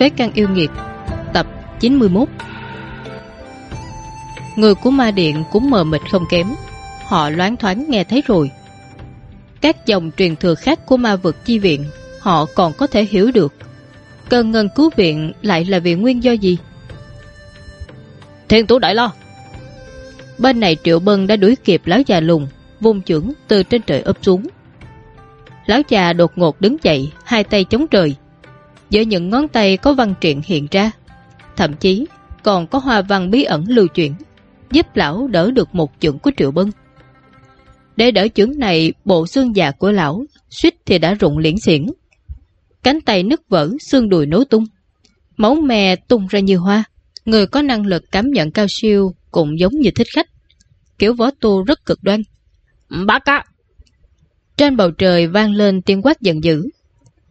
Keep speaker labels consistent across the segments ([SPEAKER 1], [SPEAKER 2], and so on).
[SPEAKER 1] Phế căn yêu nghiệt. Tập 91 Người của ma điện cũng mờ mịt không kém. Họ loáng thoáng nghe thấy rồi. Các dòng truyền thừa khác của ma vực chi viện Họ còn có thể hiểu được. Cơn ngân cứu viện lại là vì nguyên do gì?
[SPEAKER 2] Thiên tú đại lo
[SPEAKER 1] Bên này Triệu Bân đã đuổi kịp lão già lùng Vung chưởng từ trên trời ấp xuống. Lão già đột ngột đứng dậy Hai tay chống trời Giữa những ngón tay có văn truyện hiện ra Thậm chí còn có hoa văn bí ẩn lưu chuyển Giúp lão đỡ được một chưởng của Triệu Bân. Để đỡ chưởng này Bộ xương già của lão suýt thì đã rụng liễn xiển. Cánh tay nứt vỡ Xương đùi nối tung. Máu me tung ra như hoa. Người có năng lực cảm nhận cao siêu Cũng giống như thích khách. Kiểu võ tu rất cực đoan.
[SPEAKER 2] Bác á!
[SPEAKER 1] Trên bầu trời vang lên tiếng quát giận dữ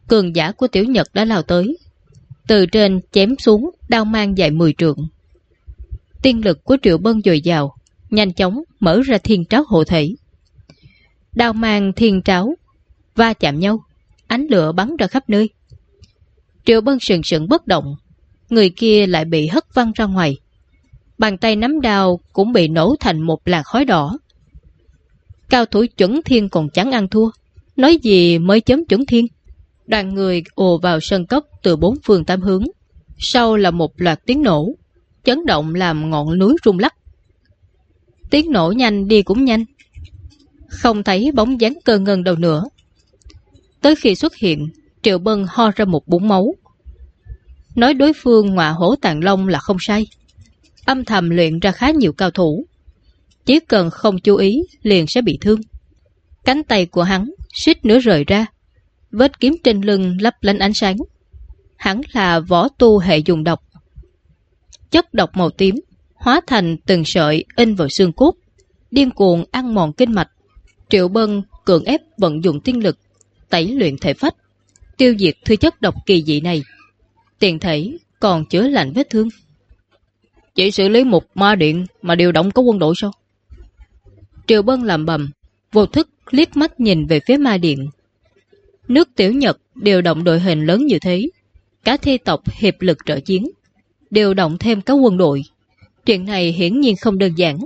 [SPEAKER 1] Cường giả của tiểu nhật đã lao tới. Từ trên chém xuống, Đao mang dài 10 trượng. Tiên lực của triệu bân dồi dào, Nhanh chóng mở ra thiên tráo hộ thể. Đao mang thiên tráo, Va chạm nhau, Ánh lửa bắn ra khắp nơi. Triệu bân sừng sững bất động, Người kia lại bị hất văng ra ngoài. Bàn tay nắm đao Cũng bị nổ thành một làn khói đỏ. Cao thủ chuẩn thiên còn chẳng ăn thua, Nói gì mới chấm chuẩn thiên? Đoàn người ồ vào sân cốc Từ bốn phương tám hướng. Sau là một loạt tiếng nổ, Chấn động làm ngọn núi rung lắc. Tiếng nổ nhanh đi cũng nhanh. Không thấy bóng dáng cơ ngân đâu nữa. Tới khi xuất hiện, Triệu Bân ho ra một bụng máu. Nói đối phương ngọa hổ tàn long là không sai. Âm thầm luyện ra khá nhiều cao thủ. Chỉ cần không chú ý, Liền sẽ bị thương. Cánh tay của hắn, suýt nữa rời ra. Vết kiếm trên lưng lấp lánh ánh sáng. Hắn là võ tu hệ dùng độc. Chất độc màu tím, Hóa thành từng sợi in vào xương cốt, Điên cuồng ăn mòn kinh mạch. Triệu Bân cường ép vận dụng tiên lực, Tẩy luyện thể phách, Tiêu diệt thư chất độc kỳ dị này. Tiền thể còn chữa lạnh vết thương.
[SPEAKER 2] Chỉ xử lý một ma điện Mà điều động có quân đội sao?
[SPEAKER 1] Triệu Bân làm bầm Vô thức liếc mắt nhìn về phía ma điện. Nước tiểu Nhật điều động đội hình lớn như thế. Cả thi tộc hiệp lực trợ chiến, Điều động thêm các quân đội. Chuyện này hiển nhiên không đơn giản.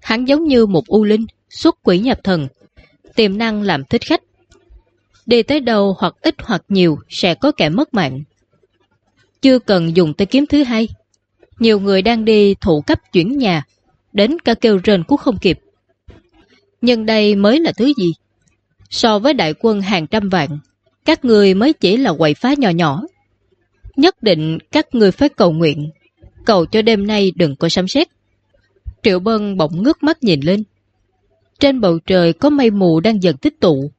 [SPEAKER 1] Hắn giống như một u linh, Xuất quỷ nhập thần, Tiềm năng làm thích khách. Đi tới đâu hoặc ít hoặc nhiều Sẽ có kẻ mất mạng. Chưa cần dùng tới kiếm thứ hai. Nhiều người đang đi thủ cấp chuyển nhà, Đến cả kêu rền cũng không kịp. Nhưng đây mới là thứ gì? So với đại quân hàng trăm vạn. Các người mới chỉ là quậy phá nhỏ nhỏ. Nhất định các người phải cầu nguyện. Cầu cho đêm nay đừng có sấm sét. Triệu Bân bỗng ngước mắt nhìn lên. Trên bầu trời có mây mù đang dần tích tụ.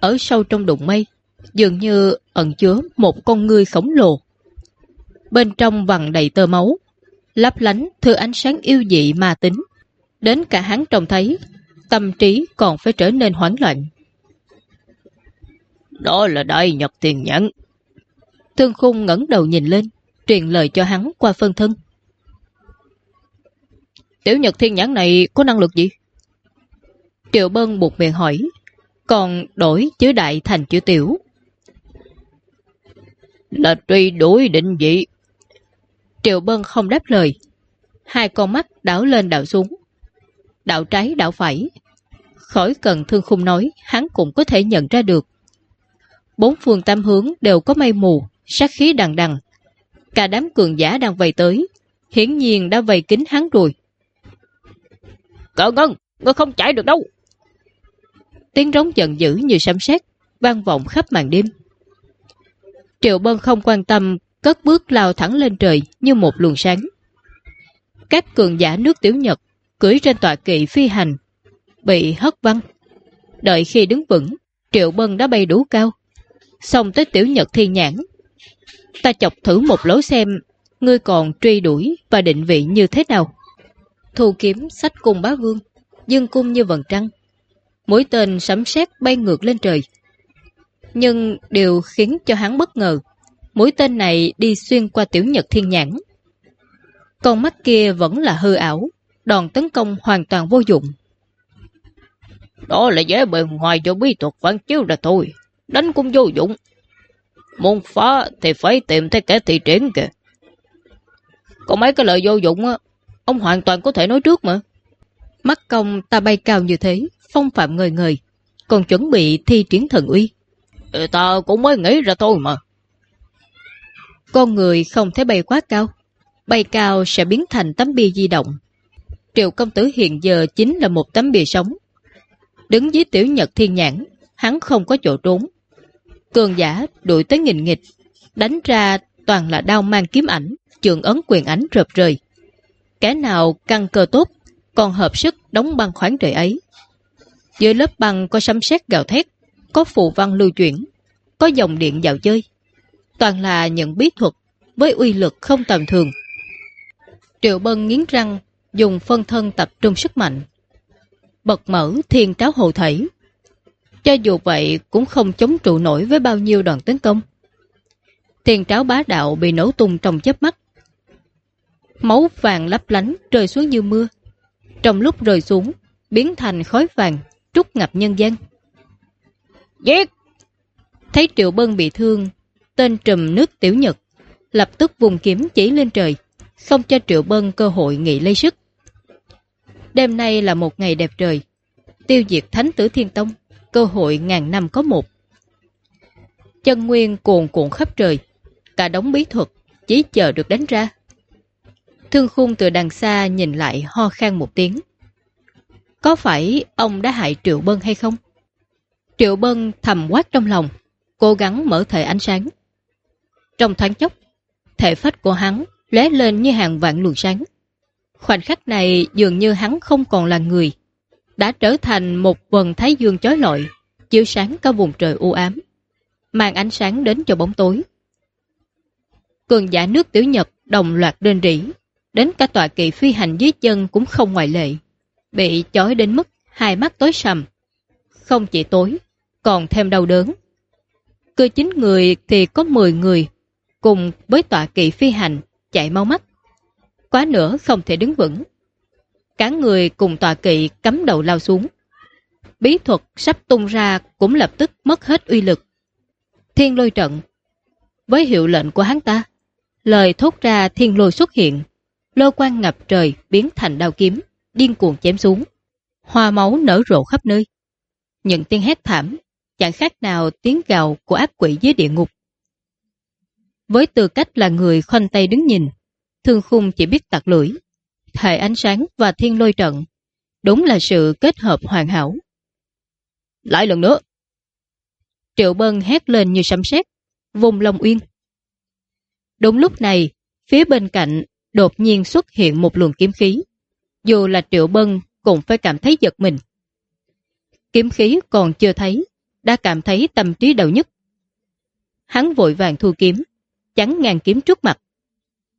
[SPEAKER 1] Ở sâu trong đụng mây, Dường như ẩn chứa một con người khổng lồ. Bên trong vằn đầy tơ máu, Lấp lánh thư ánh sáng yêu dị ma tính. Đến cả hắn trông thấy, Tâm trí còn phải trở nên hoảng loạn.
[SPEAKER 2] Đó là đại nhật tiền nhẫn
[SPEAKER 1] Thương khung ngẩng đầu nhìn lên, Truyền lời cho hắn qua phân thân.
[SPEAKER 2] Tiểu nhật thiên nhãn này có năng lực gì?
[SPEAKER 1] Triệu Bân buộc miệng hỏi, Còn đổi chữ đại thành chữ tiểu.
[SPEAKER 2] Là truy đuổi định vị.
[SPEAKER 1] Triệu Bân không đáp lời. Hai con mắt đảo lên đảo xuống. Đảo trái đảo phải. Khỏi cần thương khung nói, Hắn cũng có thể nhận ra được. Bốn phương tam hướng đều có mây mù sát khí đằng đằng. Cả đám cường giả đang vây tới, hiển nhiên đã vây kín hắn rồi.
[SPEAKER 2] Cỡ ngân, ngươi không chạy được đâu.
[SPEAKER 1] Tiếng rống giận dữ như sấm sét vang vọng khắp màn đêm. Triệu Bân không quan tâm, cất bước lao thẳng lên trời như một luồng sáng. Các cường giả nước tiểu Nhật cưỡi trên tọa kỵ phi hành, bị hất văng. Đợi khi đứng vững, Triệu Bân đã bay đủ cao. Xong tới tiểu Nhật thiên nhãn, Ta chọc thử một lối xem Ngươi còn truy đuổi và định vị như thế nào. Thu kiếm sách cung bá vương Dương cung như vần trăng. Mũi tên sấm sét bay ngược lên trời. Nhưng điều khiến cho hắn bất ngờ Mũi tên này đi xuyên qua tiểu nhật thiên nhãn. Con mắt kia vẫn là hư ảo Đòn tấn công hoàn toàn vô dụng.
[SPEAKER 2] Đó là dễ bề ngoài cho bí thuật phản chiếu ra thôi. Đánh cũng vô dụng Muốn phá thì phải tìm thấy kẻ thị triển kìa. Có mấy cái lời vô dụng á, ông hoàn toàn có thể nói trước mà.
[SPEAKER 1] Mắt công ta bay cao như thế, phong phạm ngời ngời, còn chuẩn bị thi triển thần uy.
[SPEAKER 2] Ừ, ta cũng mới nghĩ ra thôi mà.
[SPEAKER 1] Con người không thể bay quá cao, bay cao sẽ biến thành tấm bia di động. Triệu công tử hiện giờ chính là một tấm bia sống. Đứng dưới tiểu nhật thiên nhãn, hắn không có chỗ trốn. Cường giả đuổi tới nghìn nghịch, đánh ra toàn là đao mang kiếm ảnh, trường ấn quyền ảnh rợp rời. Kẻ nào căn cơ tốt, còn hợp sức đóng băng khoáng trời ấy. Dưới lớp băng có sấm sét gào thét, có phù văn lưu chuyển, có dòng điện dạo chơi. Toàn là những bí thuật với uy lực không tầm thường. Triệu Bân nghiến răng, dùng phân thân tập trung sức mạnh. Bật mở thiên tráo hồ thể. Cho dù vậy cũng không chống trụ nổi với bao nhiêu đoàn tấn công. Thiên tráo bá đạo bị nổ tung trong chớp mắt. Máu vàng lấp lánh rơi xuống như mưa. Trong lúc rơi xuống, biến thành khói vàng, trút ngập nhân gian.
[SPEAKER 2] Giết!
[SPEAKER 1] Thấy Triệu Bân bị thương, tên trùm nước tiểu nhật, lập tức vùng kiếm chỉ lên trời, không cho Triệu Bân cơ hội nghỉ lấy sức. Đêm nay là một ngày đẹp trời, tiêu diệt Thánh Tử Thiên Tông, cơ hội ngàn năm có một. Chân nguyên cuồn cuộn khắp trời, cả đống bí thuật chỉ chờ được đánh ra. Thương khung từ đằng xa nhìn lại ho khan một tiếng. Có phải ông đã hại Triệu Bân hay không? Triệu Bân thầm quát trong lòng, cố gắng mở thể ánh sáng. Trong thoáng chốc, thể phách của hắn lóe lên như hàng vạn luồng sáng. Khoảnh khắc này dường như hắn không còn là người, đã trở thành một vần thái dương chói lọi, chiếu sáng cả vùng trời u ám, mang ánh sáng đến cho bóng tối. Cường giả nước tiểu nhật đồng loạt đơn rỉ, đến cả tòa kỵ phi hành dưới chân cũng không ngoại lệ, bị chói đến mức hai mắt tối sầm. Không chỉ tối, còn thêm đau đớn. Cứ chín người thì có 10 người, cùng với tọa kỵ phi hành, chạy mau mắt. Quá nữa không thể đứng vững. Cả người cùng tọa kỵ cắm đầu lao xuống. Bí thuật sắp tung ra cũng lập tức mất hết uy lực. Thiên lôi trận Với hiệu lệnh của hắn ta, lời thốt ra thiên lôi xuất hiện, lô quang ngập trời biến thành đao kiếm, điên cuồng chém xuống. Hoa máu nở rộ khắp nơi. Những tiếng hét thảm, chẳng khác nào tiếng gào của ác quỷ dưới địa ngục. Với tư cách là người khoanh tay đứng nhìn, thương khung chỉ biết tặc lưỡi. Hệ ánh sáng và thiên lôi trận, đúng là sự kết hợp hoàn hảo.
[SPEAKER 2] Lại lần nữa.
[SPEAKER 1] Triệu Bân hét lên như sấm sét, vùng Long Uyên. Đúng lúc này, phía bên cạnh đột nhiên xuất hiện một luồng kiếm khí. Dù là Triệu Bân cũng phải cảm thấy giật mình. Kiếm khí còn chưa thấy, đã cảm thấy tâm trí đầu nhất. Hắn vội vàng thu kiếm, chắn ngàn kiếm trước mặt.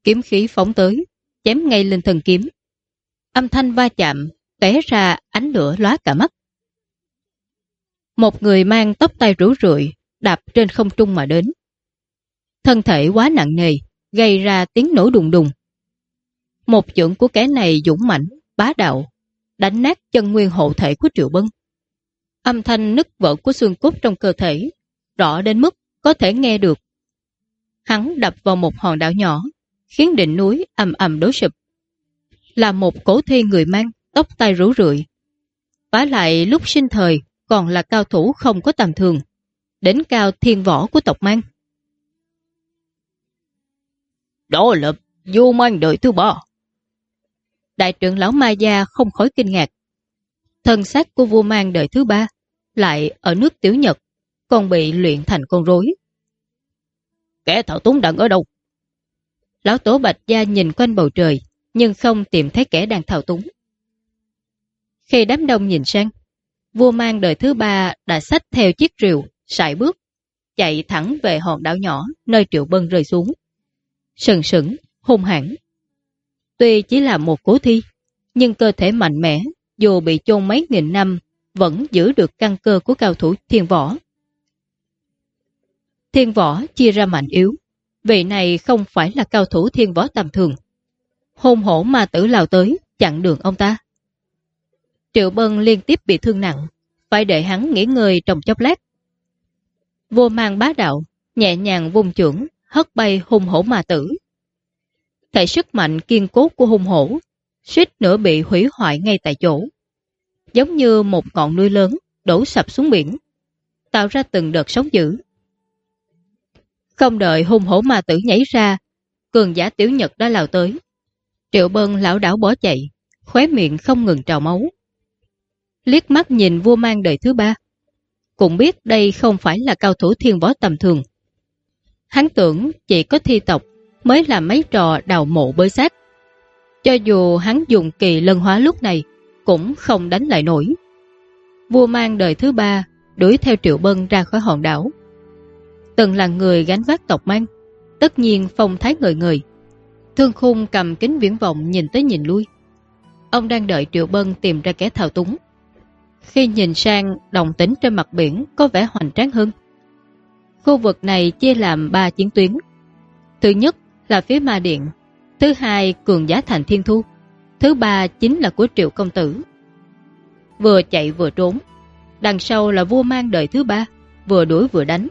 [SPEAKER 1] Kiếm khí phóng tới, chém ngay lên thần kiếm. Âm thanh va chạm, té ra ánh lửa lóa cả mắt. Một người mang tóc tay rủ rượi, đạp trên không trung mà đến. Thân thể quá nặng nề, gây ra tiếng nổ đùng đùng. Một chưởng của kẻ này dũng mãnh, bá đạo, đánh nát chân nguyên hộ thể của Triệu Bân. Âm thanh nứt vỡ của xương cốt trong cơ thể, rõ đến mức có thể nghe được. Hắn đập vào một hòn đảo nhỏ, khiến đỉnh núi ầm ầm đối sụp. Là một cổ thi người mang, tóc tai rủ rượi. Vả lại lúc sinh thời còn là cao thủ không có tầm thường, đỉnh cao thiên võ của tộc mang.
[SPEAKER 2] Đó là vô mang đời thứ ba.
[SPEAKER 1] Đại trưởng lão Ma Gia không khỏi kinh ngạc. Thân xác của vua mang đời thứ ba lại ở nước Tiểu Nhật còn bị luyện thành con rối.
[SPEAKER 2] Kẻ thảo túng đang ở đâu?
[SPEAKER 1] Lão Tổ Bạch Gia nhìn quanh bầu trời nhưng không tìm thấy kẻ đang thao túng. Khi đám đông nhìn sang, vua mang đời thứ ba đã xách theo chiếc rìu, sải bước, chạy thẳng về hòn đảo nhỏ nơi Triệu Bân rơi xuống. Sừng sững, hung hãn. Tuy chỉ là một cố thi, nhưng cơ thể mạnh mẽ, dù bị chôn mấy nghìn năm, vẫn giữ được căn cơ của cao thủ thiên võ. Thiên võ chia ra mạnh yếu, vị này không phải là cao thủ thiên võ tầm thường. Hôn hổ ma tử lao tới, chặn đường ông ta. Triệu Bân liên tiếp bị thương nặng, phải để hắn nghỉ ngơi trong chốc lát. Vô mang bá đạo, nhẹ nhàng vung trưởng, hất bay hung hổ ma tử. Thể sức mạnh kiên cố của hung hổ, suýt nữa bị hủy hoại ngay tại chỗ. Giống như một ngọn núi lớn đổ sập xuống biển, tạo ra từng đợt sóng dữ. Không đợi hung hổ ma tử nhảy ra, cường giả tiểu nhật đã lao tới. Triệu bân lão đảo bỏ chạy, khóe miệng không ngừng trào máu. Liếc mắt nhìn vua mang đời thứ ba, cũng biết đây không phải là cao thủ thiên võ tầm thường. Hắn tưởng chỉ có thi tộc mới làm mấy trò đào mộ bơi sát. Cho dù hắn dùng kỳ lân hóa lúc này, cũng không đánh lại nổi. Vua mang đời thứ ba đuổi theo Triệu Bân ra khỏi hòn đảo. Từng là người gánh vác tộc mang, tất nhiên phong thái người người. Thương khung cầm kính viễn vọng nhìn tới nhìn lui. Ông đang đợi Triệu Bân tìm ra kẻ thao túng. Khi nhìn sang đồng tính trên mặt biển có vẻ hoành tráng hơn. Khu vực này chia làm ba chiến tuyến. Thứ nhất là phía Ma Điện, thứ hai cường giá thành Thiên Thu, thứ ba chính là của Triệu Công Tử. Vừa chạy vừa trốn, đằng sau là vua mang đời thứ ba, vừa đuổi vừa đánh.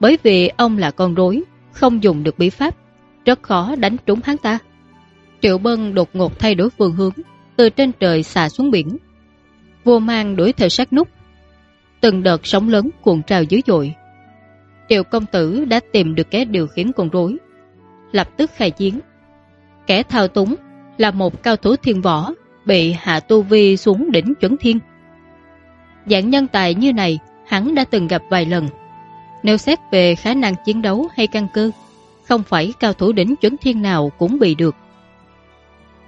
[SPEAKER 1] Bởi vì ông là con rối, không dùng được bí pháp, rất khó đánh trúng hắn ta. Triệu Bân đột ngột thay đổi phương hướng, từ trên trời xà xuống biển. Vua mang đuổi theo sát nút. Từng đợt sóng lớn cuộn trào dữ dội. Triệu công tử đã tìm được kẻ điều khiển con rối, lập tức khai chiến. Kẻ thao túng là một cao thủ thiên võ bị hạ tu vi xuống đỉnh chuẩn thiên. Dạng nhân tài như này hắn đã từng gặp vài lần. Nếu xét về khả năng chiến đấu hay căn cơ, không phải cao thủ đỉnh chuẩn thiên nào cũng bị được.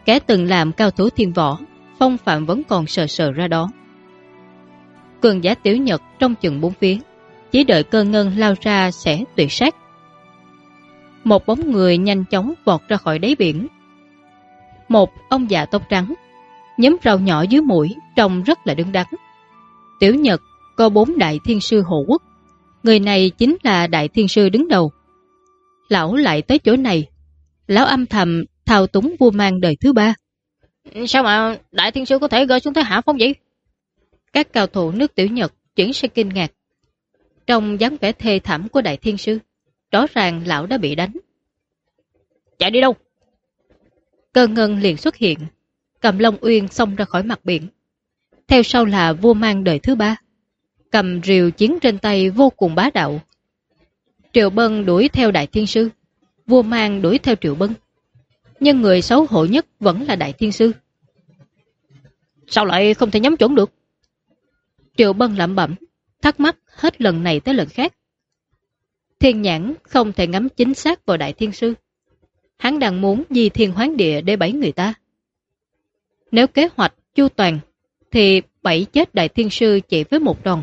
[SPEAKER 1] Kẻ từng làm cao thủ thiên võ, phong phạm vẫn còn sờ sờ ra đó. Cường giả tiểu nhật trong chừng bốn phía, chỉ đợi cơ ngân lao ra sẽ tuyệt sát. Một bóng người nhanh chóng vọt ra khỏi đáy biển. Một ông già tóc trắng, nhấm rau nhỏ dưới mũi, trông rất là đứng đắn. Tiểu Nhật có bốn đại thiên sư hộ quốc. Người này chính là đại thiên sư đứng đầu. Lão lại tới chỗ này. Lão âm thầm thao túng vua mang đời thứ ba.
[SPEAKER 2] Sao mà đại thiên sư có thể gơi xuống thế hạ phong vậy?
[SPEAKER 1] Các cao thủ nước tiểu Nhật chuyển sang kinh ngạc. Trong dáng vẻ thê thảm của đại thiên sư, rõ ràng lão đã bị đánh.
[SPEAKER 2] Chạy đi đâu?
[SPEAKER 1] Cơ ngân liền xuất hiện, cầm Long Uyên xông ra khỏi mặt biển. Theo sau là vua mang đời thứ ba, cầm rìu chiến trên tay vô cùng bá đạo. Triệu Bân đuổi theo đại thiên sư, vua mang đuổi theo Triệu Bân. Nhưng người xấu hổ nhất vẫn là đại thiên sư.
[SPEAKER 2] Sao lại không thể nhắm chuẩn được?
[SPEAKER 1] Triệu Bân lẩm bẩm, thắc mắc hết lần này tới lần khác. Thiên nhãn không thể ngắm chính xác vào đại thiên sư. Hắn đang muốn di thiên hoán địa để bẫy người ta. Nếu kế hoạch chu toàn, thì bẫy chết đại thiên sư chỉ với một đòn.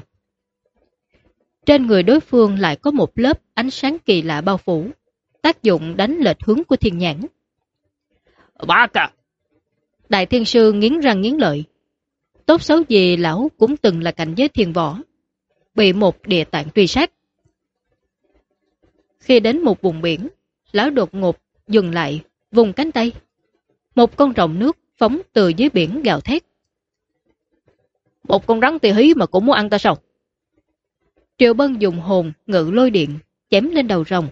[SPEAKER 1] Trên người đối phương lại có một lớp ánh sáng kỳ lạ bao phủ, tác dụng đánh lệch hướng của thiên nhãn.
[SPEAKER 2] Bác à!
[SPEAKER 1] Đại thiên sư nghiến răng nghiến lợi. Tốt xấu gì lão cũng từng là cảnh giới thiên võ, bị một địa tạng truy sát. Khi đến một vùng biển, lão đột ngột dừng lại, vùng cánh tay. Một con rồng nước phóng từ dưới biển gào thét.
[SPEAKER 2] Một con rắn tì hí mà cũng muốn ăn ta sao?
[SPEAKER 1] Triệu Bân dùng hồn ngự lôi điện, chém lên đầu rồng.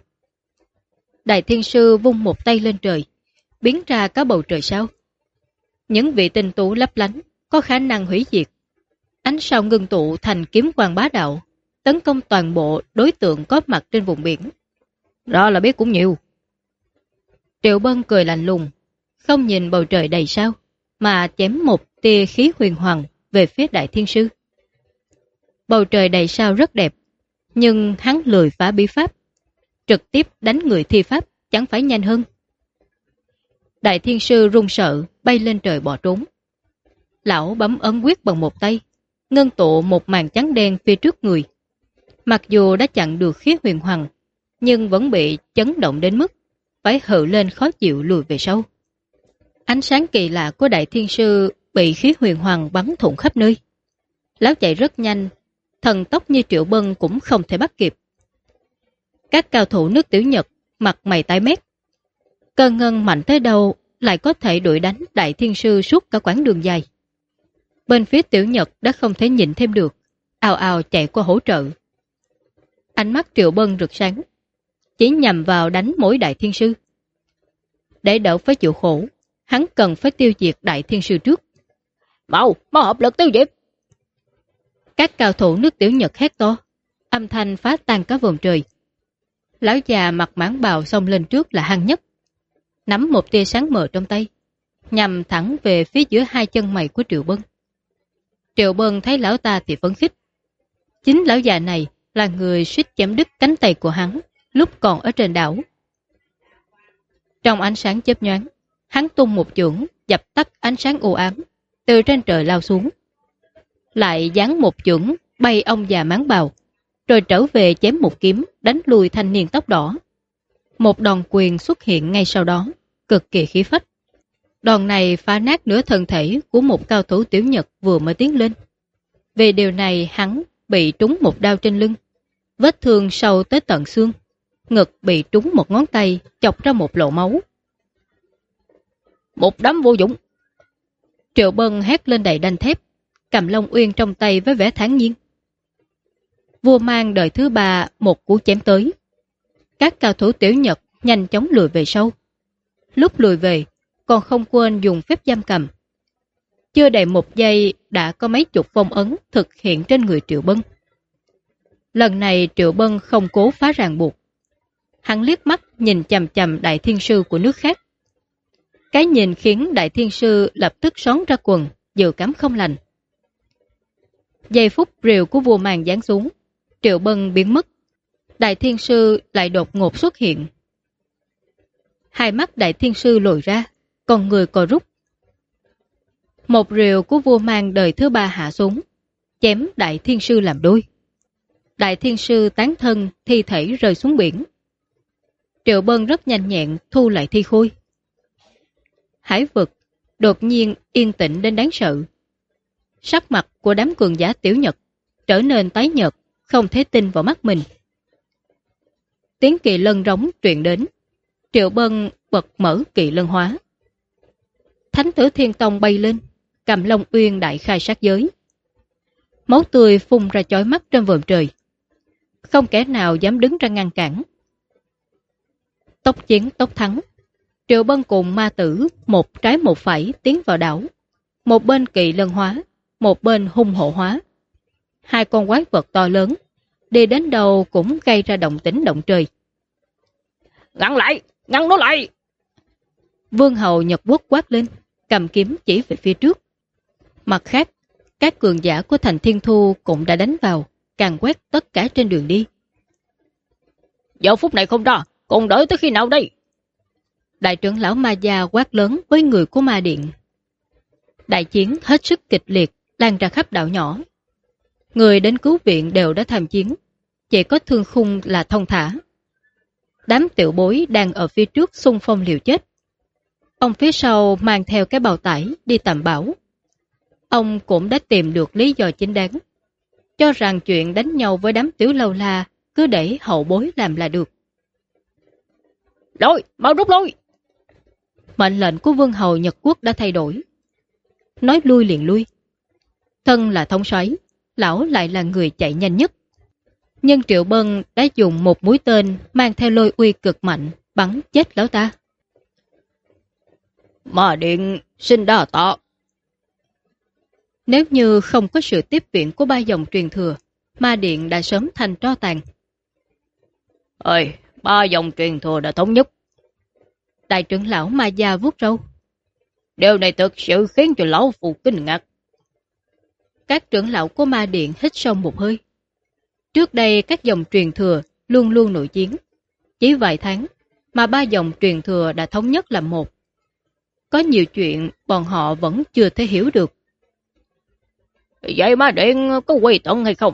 [SPEAKER 1] Đại thiên sư vung một tay lên trời, biến ra cả bầu trời sao. Những vị tinh tú lấp lánh, có khả năng hủy diệt. Ánh sao ngưng tụ thành kiếm quang bá đạo, tấn công toàn bộ đối tượng có mặt trên vùng biển.
[SPEAKER 2] Đó là biết cũng nhiều.
[SPEAKER 1] Triệu Bân cười lạnh lùng, không nhìn bầu trời đầy sao, mà chém một tia khí huyền hoàng về phía đại thiên sư. Bầu trời đầy sao rất đẹp, nhưng hắn lười phá bí pháp. Trực tiếp đánh người thi pháp chẳng phải nhanh hơn. Đại thiên sư run sợ, bay lên trời bỏ trốn. Lão bấm ấn quyết bằng một tay, ngân tụ một màn trắng đen phía trước người. Mặc dù đã chặn được khí huyền hoàng, nhưng vẫn bị chấn động đến mức phải hự lên khó chịu lùi về sau. Ánh sáng kỳ lạ của đại thiên sư bị khí huyền hoàng bắn thủng khắp nơi. Lão chạy rất nhanh, thần tốc như triệu bân cũng không thể bắt kịp. Các cao thủ nước tiểu Nhật mặt mày tái mét. cơ ngân mạnh tới đâu lại có thể đuổi đánh đại thiên sư suốt cả quãng đường dài. Bên phía tiểu Nhật đã không thể nhịn thêm được, ào ào chạy qua hỗ trợ. Ánh mắt Triệu Bân rực sáng, chỉ nhằm vào đánh mỗi đại thiên sư. Để đỡ phải chịu khổ, hắn cần phải tiêu diệt đại thiên sư trước.
[SPEAKER 2] Mau, mau hợp lực tiêu diệt!
[SPEAKER 1] Các cao thủ nước tiểu Nhật hét to, âm thanh phá tan cả vùng trời. Lão già mặc mãn bào xông lên trước là hăng nhất, nắm một tia sáng mờ trong tay, nhằm thẳng về phía giữa hai chân mày của Triệu Bân. Triệu Bân thấy lão ta thì phấn khích. Chính lão già này là người suýt chém đứt cánh tay của hắn lúc còn ở trên đảo. Trong ánh sáng chớp nhoáng, hắn tung một chưởng dập tắt ánh sáng u ám, từ trên trời lao xuống. Lại giáng một chưởng bay ông già máng bào, rồi trở về chém một kiếm đánh lùi thanh niên tóc đỏ. Một đòn quyền xuất hiện ngay sau đó, cực kỳ khí phách. Đòn này phá nát nửa thân thể của một cao thủ tiểu nhật vừa mới tiến lên. Vì điều này hắn bị trúng một đao trên lưng, vết thương sâu tới tận xương, ngực bị trúng một ngón tay chọc ra một lỗ máu.
[SPEAKER 2] Một đám vô dụng!
[SPEAKER 1] Triệu Bân hét lên đầy đanh thép, cầm Long Uyên trong tay với vẻ thản nhiên. Vua mang đời thứ ba một cú chém tới. Các cao thủ tiểu Nhật nhanh chóng lùi về sau. Lúc lùi về, còn không quên dùng phép giam cầm. Chưa đầy một giây đã có mấy chục phong ấn thực hiện trên người Triệu Bân. Lần này Triệu Bân không cố phá ràng buộc. Hắn liếc mắt nhìn chầm chầm đại thiên sư của nước khác. Cái nhìn khiến đại thiên sư lập tức xón ra quần, dự cảm không lành. Giây phút rìu của vua màng giáng xuống, Triệu Bân biến mất. Đại thiên sư lại đột ngột xuất hiện. Hai mắt đại thiên sư lồi ra, còn người cò rút. Một rìu của vua mang đời thứ ba hạ xuống, chém đại thiên sư làm đôi. Đại thiên sư tán thân thi thể rơi xuống biển. Triệu Bân rất nhanh nhẹn thu lại thi khôi. Hải vực đột nhiên yên tĩnh đến đáng sợ. Sắc mặt của đám cường giả tiểu nhật trở nên tái nhợt, không thể tin vào mắt mình. Tiếng kỳ lân rống truyền đến. Triệu Bân bật mở kỳ lân hóa. Thánh tử Thiên Tông bay lên, cầm Long Uyên đại khai sát giới. Máu tươi phun ra chói mắt trên vòm trời. Không kẻ nào dám đứng ra ngăn cản. Tốc chiến tốc thắng. Triệu Bân cùng ma tử một trái một phải tiến vào đảo. Một bên kỳ lân hóa, một bên hung hộ hóa. Hai con quái vật to lớn, đi đến đầu cũng gây ra động tính động trời.
[SPEAKER 2] Ngăn lại! Ngăn nó lại!
[SPEAKER 1] Vương hầu Nhật Quốc quát lên, cầm kiếm chỉ về phía trước. Mặt khác, các cường giả của thành thiên thu cũng đã đánh vào, càng quét tất cả trên đường đi.
[SPEAKER 2] Giờ phút này không ra, còn đợi tới khi nào đây?
[SPEAKER 1] Đại trưởng lão ma gia quát lớn với người của ma điện. Đại chiến hết sức kịch liệt, lan ra khắp đảo nhỏ. Người đến cứu viện đều đã tham chiến, chỉ có thương khung là thông thả. Đám tiểu bối đang ở phía trước xung phong liều chết. Ông phía sau mang theo cái bào tải đi tầm bảo. Ông cũng đã tìm được lý do chính đáng. Cho rằng chuyện đánh nhau với đám tiểu lâu la cứ để hậu bối làm là được.
[SPEAKER 2] Lôi, mau rút lui!
[SPEAKER 1] Mệnh lệnh của vương hầu Nhật Quốc đã thay đổi. Nói lui liền lui. Thân là thống soái lão lại là người chạy nhanh nhất. Nhưng Triệu Bân đã dùng một mũi tên mang theo lôi uy cực mạnh, bắn chết lão ta.
[SPEAKER 2] Mà điện xin đa tạ.
[SPEAKER 1] Nếu như không có sự tiếp viện của ba dòng truyền thừa, ma điện đã sớm thành tro tàn.
[SPEAKER 2] Ơi, ba dòng truyền thừa đã thống nhất.
[SPEAKER 1] Đại trưởng lão ma gia vuốt râu.
[SPEAKER 2] Điều này thực sự khiến cho lão phụ kinh ngạc.
[SPEAKER 1] Các trưởng lão của ma điện hít sâu một hơi. Trước đây các dòng truyền thừa luôn luôn nổi chiến. Chỉ vài tháng mà ba dòng truyền thừa đã thống nhất làm một. Có nhiều chuyện bọn họ vẫn chưa thể hiểu được.
[SPEAKER 2] Vậy ma điện có quy tận hay không?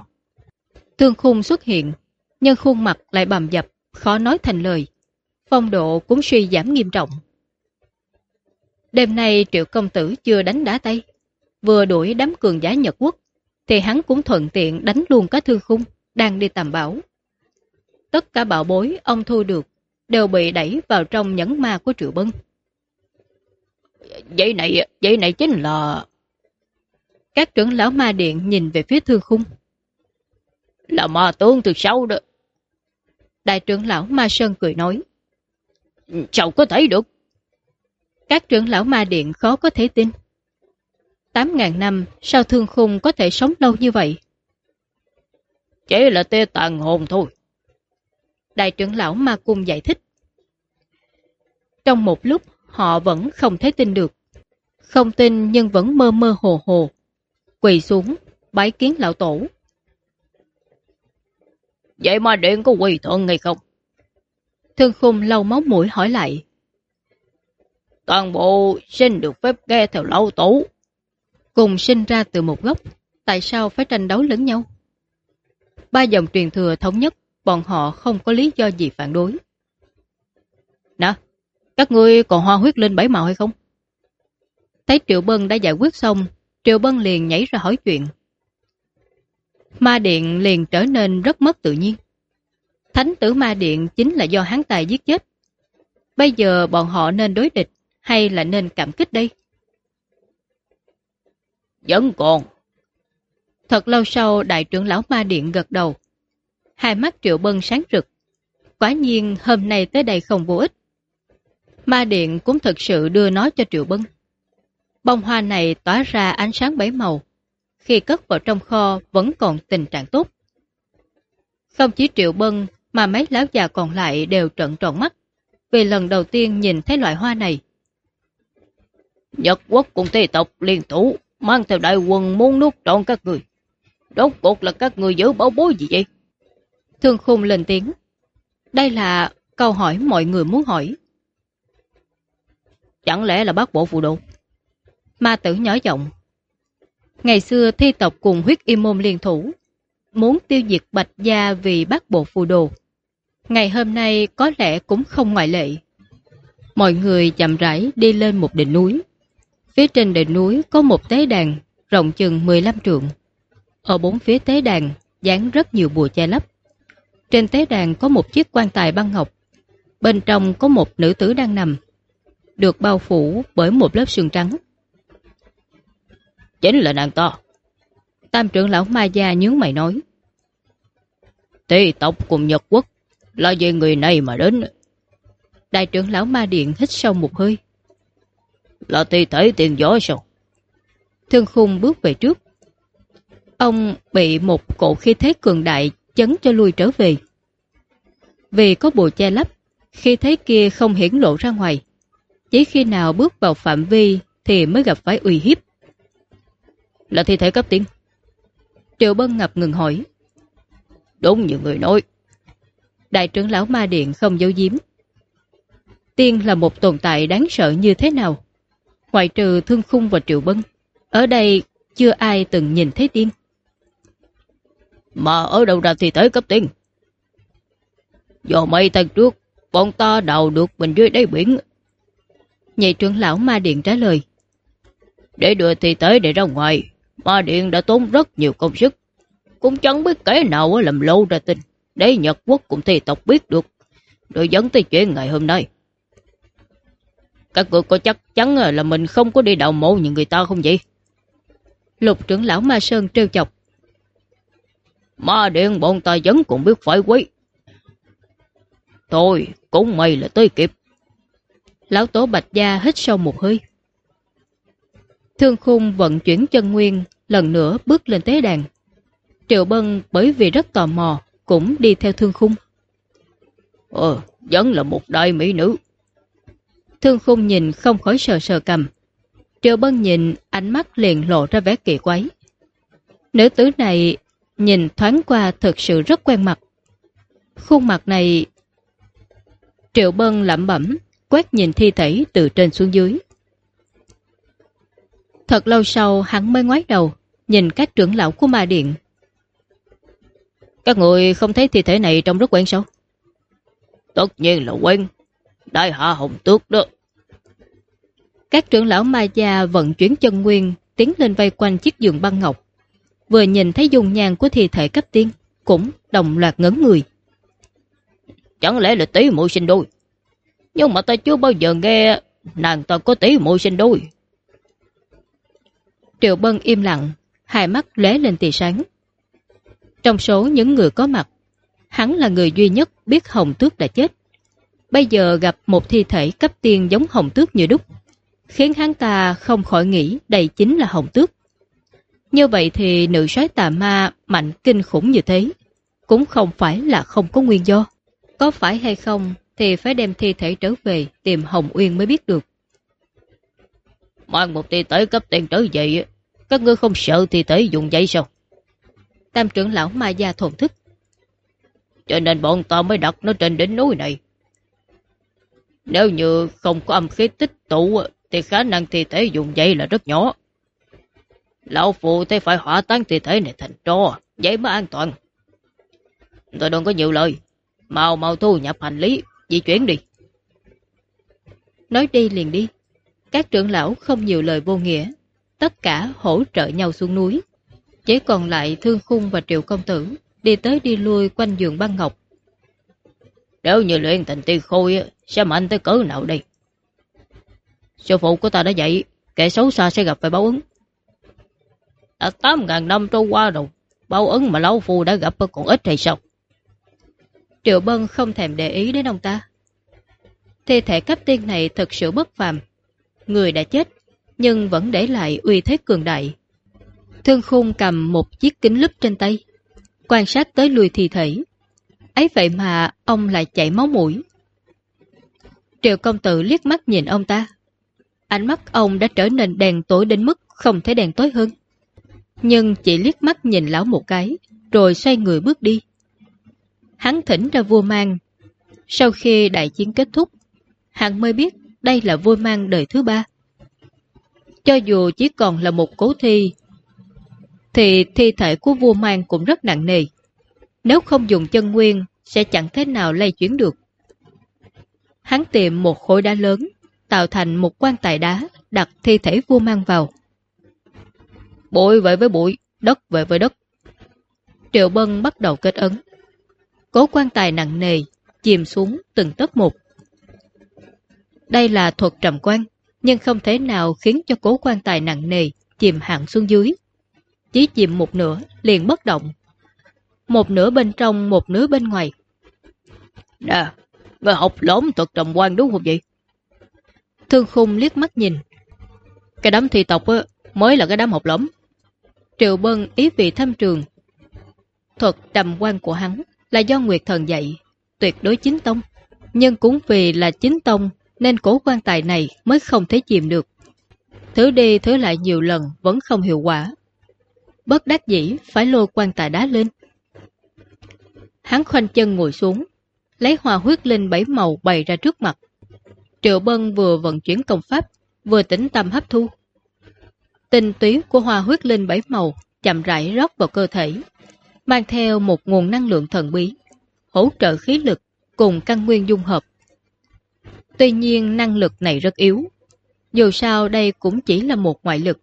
[SPEAKER 1] Thương khung xuất hiện, nhưng khuôn mặt lại bầm dập, khó nói thành lời. Phong độ cũng suy giảm nghiêm trọng. Đêm nay triệu công tử chưa đánh đá tay. Vừa đuổi đám cường giá Nhật Quốc, thì hắn cũng thuận tiện đánh luôn cả thương khung, đang đi tầm bảo. Tất cả bảo bối ông thu được, đều bị đẩy vào trong nhẫn ma của Triệu Bân.
[SPEAKER 2] Vậy này, vậy này chính là...
[SPEAKER 1] Các trưởng lão ma điện nhìn về phía thương khung.
[SPEAKER 2] Là ma tướng từ sau đó.
[SPEAKER 1] Đại trưởng lão Ma Sơn cười nói.
[SPEAKER 2] Sao có thể được?
[SPEAKER 1] Các trưởng lão Ma Điện khó có thể tin. 8.000 năm sao thương khung có thể sống lâu như vậy?
[SPEAKER 2] Chỉ là tê tàn hồn thôi.
[SPEAKER 1] Đại trưởng lão Ma Cung giải thích. Trong một lúc họ vẫn không thể tin được. Không tin nhưng vẫn mơ mơ hồ hồ. Quỳ xuống, bái kiến lão tổ.
[SPEAKER 2] Vậy mà điện có quỳ thuận hay không?
[SPEAKER 1] Thương khung lau máu mũi hỏi lại.
[SPEAKER 2] Toàn bộ xin được phép nghe theo lão tổ.
[SPEAKER 1] Cùng sinh ra từ một gốc, tại sao phải tranh đấu lẫn nhau? Ba dòng truyền thừa thống nhất, bọn họ không có lý do gì phản đối. Nè, các ngươi còn hoa huyết lên bảy màu hay không? Thấy Triệu Bân đã giải quyết xong, Triệu Bân liền nhảy ra hỏi chuyện. Ma Điện liền trở nên rất mất tự nhiên. Thánh tử Ma Điện chính là do hắn tài giết chết. Bây giờ bọn họ nên đối địch hay là nên cảm kích đây?
[SPEAKER 2] Vẫn còn.
[SPEAKER 1] Thật lâu sau đại trưởng lão Ma Điện gật đầu. Hai mắt Triệu Bân sáng rực. Quả nhiên hôm nay tới đây không vô ích. Ma Điện cũng thực sự đưa nó cho Triệu Bân. Bông hoa này tỏa ra ánh sáng bảy màu. Khi cất vào trong kho vẫn còn tình trạng tốt. Không chỉ Triệu Bân mà mấy lão già còn lại đều trợn tròn mắt vì lần đầu tiên nhìn thấy loại hoa này.
[SPEAKER 2] Nhật quốc cùng thế tộc liên thủ mang theo đại quân muốn nuốt trọn các người. Đốt cột là các người giữ bảo bối gì vậy?
[SPEAKER 1] Thương khung lên tiếng. Đây là câu hỏi mọi người muốn hỏi.
[SPEAKER 2] Chẳng lẽ là bác bộ phụ đồ?
[SPEAKER 1] Ma tử nhỏ giọng. Ngày xưa thi tộc cùng huyết y môn liên thủ, muốn tiêu diệt bạch gia vì bác bộ phù đồ. Ngày hôm nay có lẽ cũng không ngoại lệ. Mọi người chậm rãi đi lên một đỉnh núi. Phía trên đỉnh núi có một tế đàn rộng chừng 15 trượng. Ở bốn phía tế đàn dán rất nhiều bùa che lấp. Trên tế đàn có một chiếc quan tài băng ngọc. Bên trong có một nữ tử đang nằm, được bao phủ bởi một lớp sương trắng.
[SPEAKER 2] Chính là nàng to.
[SPEAKER 1] Tam trưởng lão Ma Gia nhướng mày nói.
[SPEAKER 2] Tỳ tộc cùng Nhật Quốc là về người này mà đến.
[SPEAKER 1] Đại trưởng lão Ma Điện hít sâu một hơi.
[SPEAKER 2] Là thi thể tiền gió sao?
[SPEAKER 1] Thương khung bước về trước. Ông bị một cổ khí thế cường đại chấn cho lui trở về. Vì có bùa che lấp, khi thế kia không hiển lộ ra ngoài. Chỉ khi nào bước vào phạm vi thì mới gặp phải uy hiếp.
[SPEAKER 2] Là thi thể cấp tiên.
[SPEAKER 1] Triệu Bân ngập ngừng hỏi.
[SPEAKER 2] Đúng như người nói.
[SPEAKER 1] Đại trưởng lão Ma Điện không giấu giếm. Tiên là một tồn tại đáng sợ như thế nào? Ngoại trừ Thương Khung và Triệu Bân. Ở đây chưa ai từng nhìn thấy tiên.
[SPEAKER 2] Mà ở đâu ra thi thể cấp tiên? Do mấy tháng trước, bọn ta đào được mình dưới đáy biển.
[SPEAKER 1] Nhị trưởng lão Ma Điện trả lời.
[SPEAKER 2] Để đưa thi thể để ra ngoài, Ma Điện đã tốn rất nhiều công sức. Cũng chẳng biết kẻ nào làm lâu ra tin, để Nhật Quốc cũng thi tộc biết được, rồi dẫn tới chuyện ngày hôm nay. Các người có chắc chắn là mình không có đi đào mộ như người ta không vậy?
[SPEAKER 1] Lục trưởng lão Ma Sơn trêu chọc.
[SPEAKER 2] Ma Điện bọn ta vẫn cũng biết phải quý. Thôi, cũng may là tới kịp.
[SPEAKER 1] Lão Tổ Bạch Gia hít sâu một hơi. Thương khung vận chuyển chân nguyên, lần nữa bước lên tế đàn. Triệu Bân bởi vì rất tò mò, cũng đi theo thương khung.
[SPEAKER 2] Ờ, vẫn là một đại mỹ nữ.
[SPEAKER 1] Thương khung nhìn không khỏi sờ sờ cầm. Triệu Bân nhìn, ánh mắt liền lộ ra vẻ kỳ quái. Nữ tử này nhìn thoáng qua thực sự rất quen mặt. Khuôn mặt này... Triệu Bân lẩm bẩm, quét nhìn thi thể từ trên xuống dưới. Thật lâu sau hắn mới ngoái đầu, nhìn các trưởng lão của ma điện.
[SPEAKER 2] Các người không thấy thi thể này trông rất quen sao? Tất nhiên là quen. Đại hạ hồng tước đó.
[SPEAKER 1] Các trưởng lão ma gia vận chuyển chân nguyên, tiến lên vây quanh chiếc giường băng ngọc. Vừa nhìn thấy dung nhan của thi thể cấp tiên, cũng đồng loạt ngấn người.
[SPEAKER 2] Chẳng lẽ là tí muội sinh đôi? Nhưng mà ta chưa bao giờ nghe nàng ta có tí muội sinh đôi.
[SPEAKER 1] Triệu Bân im lặng, hai mắt lóe lên tia sáng. Trong số những người có mặt, Hắn là người duy nhất biết Hồng Tước đã chết. Bây giờ gặp một thi thể cấp tiên giống Hồng Tước như đúc, khiến hắn ta không khỏi nghĩ đây chính là Hồng Tước. Như vậy thì nữ soái tà ma mạnh kinh khủng như thế, cũng không phải là không có nguyên do. Có phải hay không thì phải đem thi thể trở về tìm Hồng Uyên mới biết được.
[SPEAKER 2] Mang một thi thể cấp tiền trở về, các ngươi không sợ thi thể dùng dây sao?
[SPEAKER 1] Tam trưởng lão Ma Gia thổn thức.
[SPEAKER 2] Cho nên bọn ta mới đặt nó trên đỉnh núi này. Nếu như không có âm khí tích tụ thì khả năng thi thể dùng dây là rất nhỏ. Lão phụ thấy phải hỏa tán thi thể này thành tro, vậy mới an toàn. Tôi đừng có nhiều lời, mau mau thu nhập hành lý, di chuyển đi.
[SPEAKER 1] Nói đi liền đi. Các trưởng lão không nhiều lời vô nghĩa, tất cả hỗ trợ nhau xuống núi. Chỉ còn lại Thương Khung và Triệu Công Tử đi tới đi lui quanh giường băng ngọc.
[SPEAKER 2] Nếu như luyện thành tiên khôi sẽ mạnh tới cỡ nào đây? Sư phụ của ta đã dạy, kẻ xấu xa sẽ gặp phải báo ứng. À, đã 8.000 năm trôi qua rồi, báo ứng mà lão phu đã gặp còn ít hay sao?
[SPEAKER 1] Triệu Bân không thèm để ý đến ông ta. Thi thể cấp tiên này thật sự bất phàm. Người đã chết, nhưng vẫn để lại uy thế cường đại. Thương khung cầm một chiếc kính lúp trên tay, quan sát tới lùi thi thể. Ấy vậy mà ông lại chảy máu mũi. Triệu công tử liếc mắt nhìn ông ta. Ánh mắt ông đã trở nên đèn tối đến mức không thể đèn tối hơn. Nhưng chỉ liếc mắt nhìn lão một cái, rồi xoay người bước đi. Hắn thỉnh ra vua mang. Sau khi đại chiến kết thúc, hắn mới biết đây là vua mang đời thứ ba. Cho dù chỉ còn là một cố thi, thì thi thể của vua mang cũng rất nặng nề. Nếu không dùng chân nguyên, sẽ chẳng thế nào lay chuyển được. Hắn tìm một khối đá lớn, tạo thành một quan tài đá, đặt thi thể vua mang vào.
[SPEAKER 2] Bụi về với bụi, đất về với đất.
[SPEAKER 1] Triệu Bân bắt đầu kết ấn. Cố quan tài nặng nề, chìm xuống từng tấc một. Đây là thuật trầm quan, nhưng không thể nào khiến cho cố quan tài nặng nề chìm hẳn xuống dưới. Chỉ chìm một nửa, liền bất động. Một nửa bên trong, một nửa bên ngoài.
[SPEAKER 2] Nè, người học lỗm thuật trầm quan đúng không vậy?
[SPEAKER 1] Thương khung liếc mắt nhìn.
[SPEAKER 2] Cái đám thi tộc á, mới là cái đám học lỗm.
[SPEAKER 1] Triệu Bân ý vị thăm trường. Thuật trầm quan của hắn là do Nguyệt Thần dạy, tuyệt đối chính tông. Nhưng cũng vì là chính tông nên cổ quan tài này mới không thể chìm được. Thứ đi thứ lại nhiều lần vẫn không hiệu quả. Bất đắc dĩ phải lôi quan tài đá lên. Hắn khoanh chân ngồi xuống, lấy hòa huyết linh bảy màu bày ra trước mặt. Triệu Bân vừa vận chuyển công pháp, vừa tĩnh tâm hấp thu. Tinh túy của hoa huyết linh bảy màu chậm rãi rót vào cơ thể, mang theo một nguồn năng lượng thần bí, hỗ trợ khí lực cùng căn nguyên dung hợp. Tuy nhiên năng lực này rất yếu, dù sao đây cũng chỉ là một ngoại lực.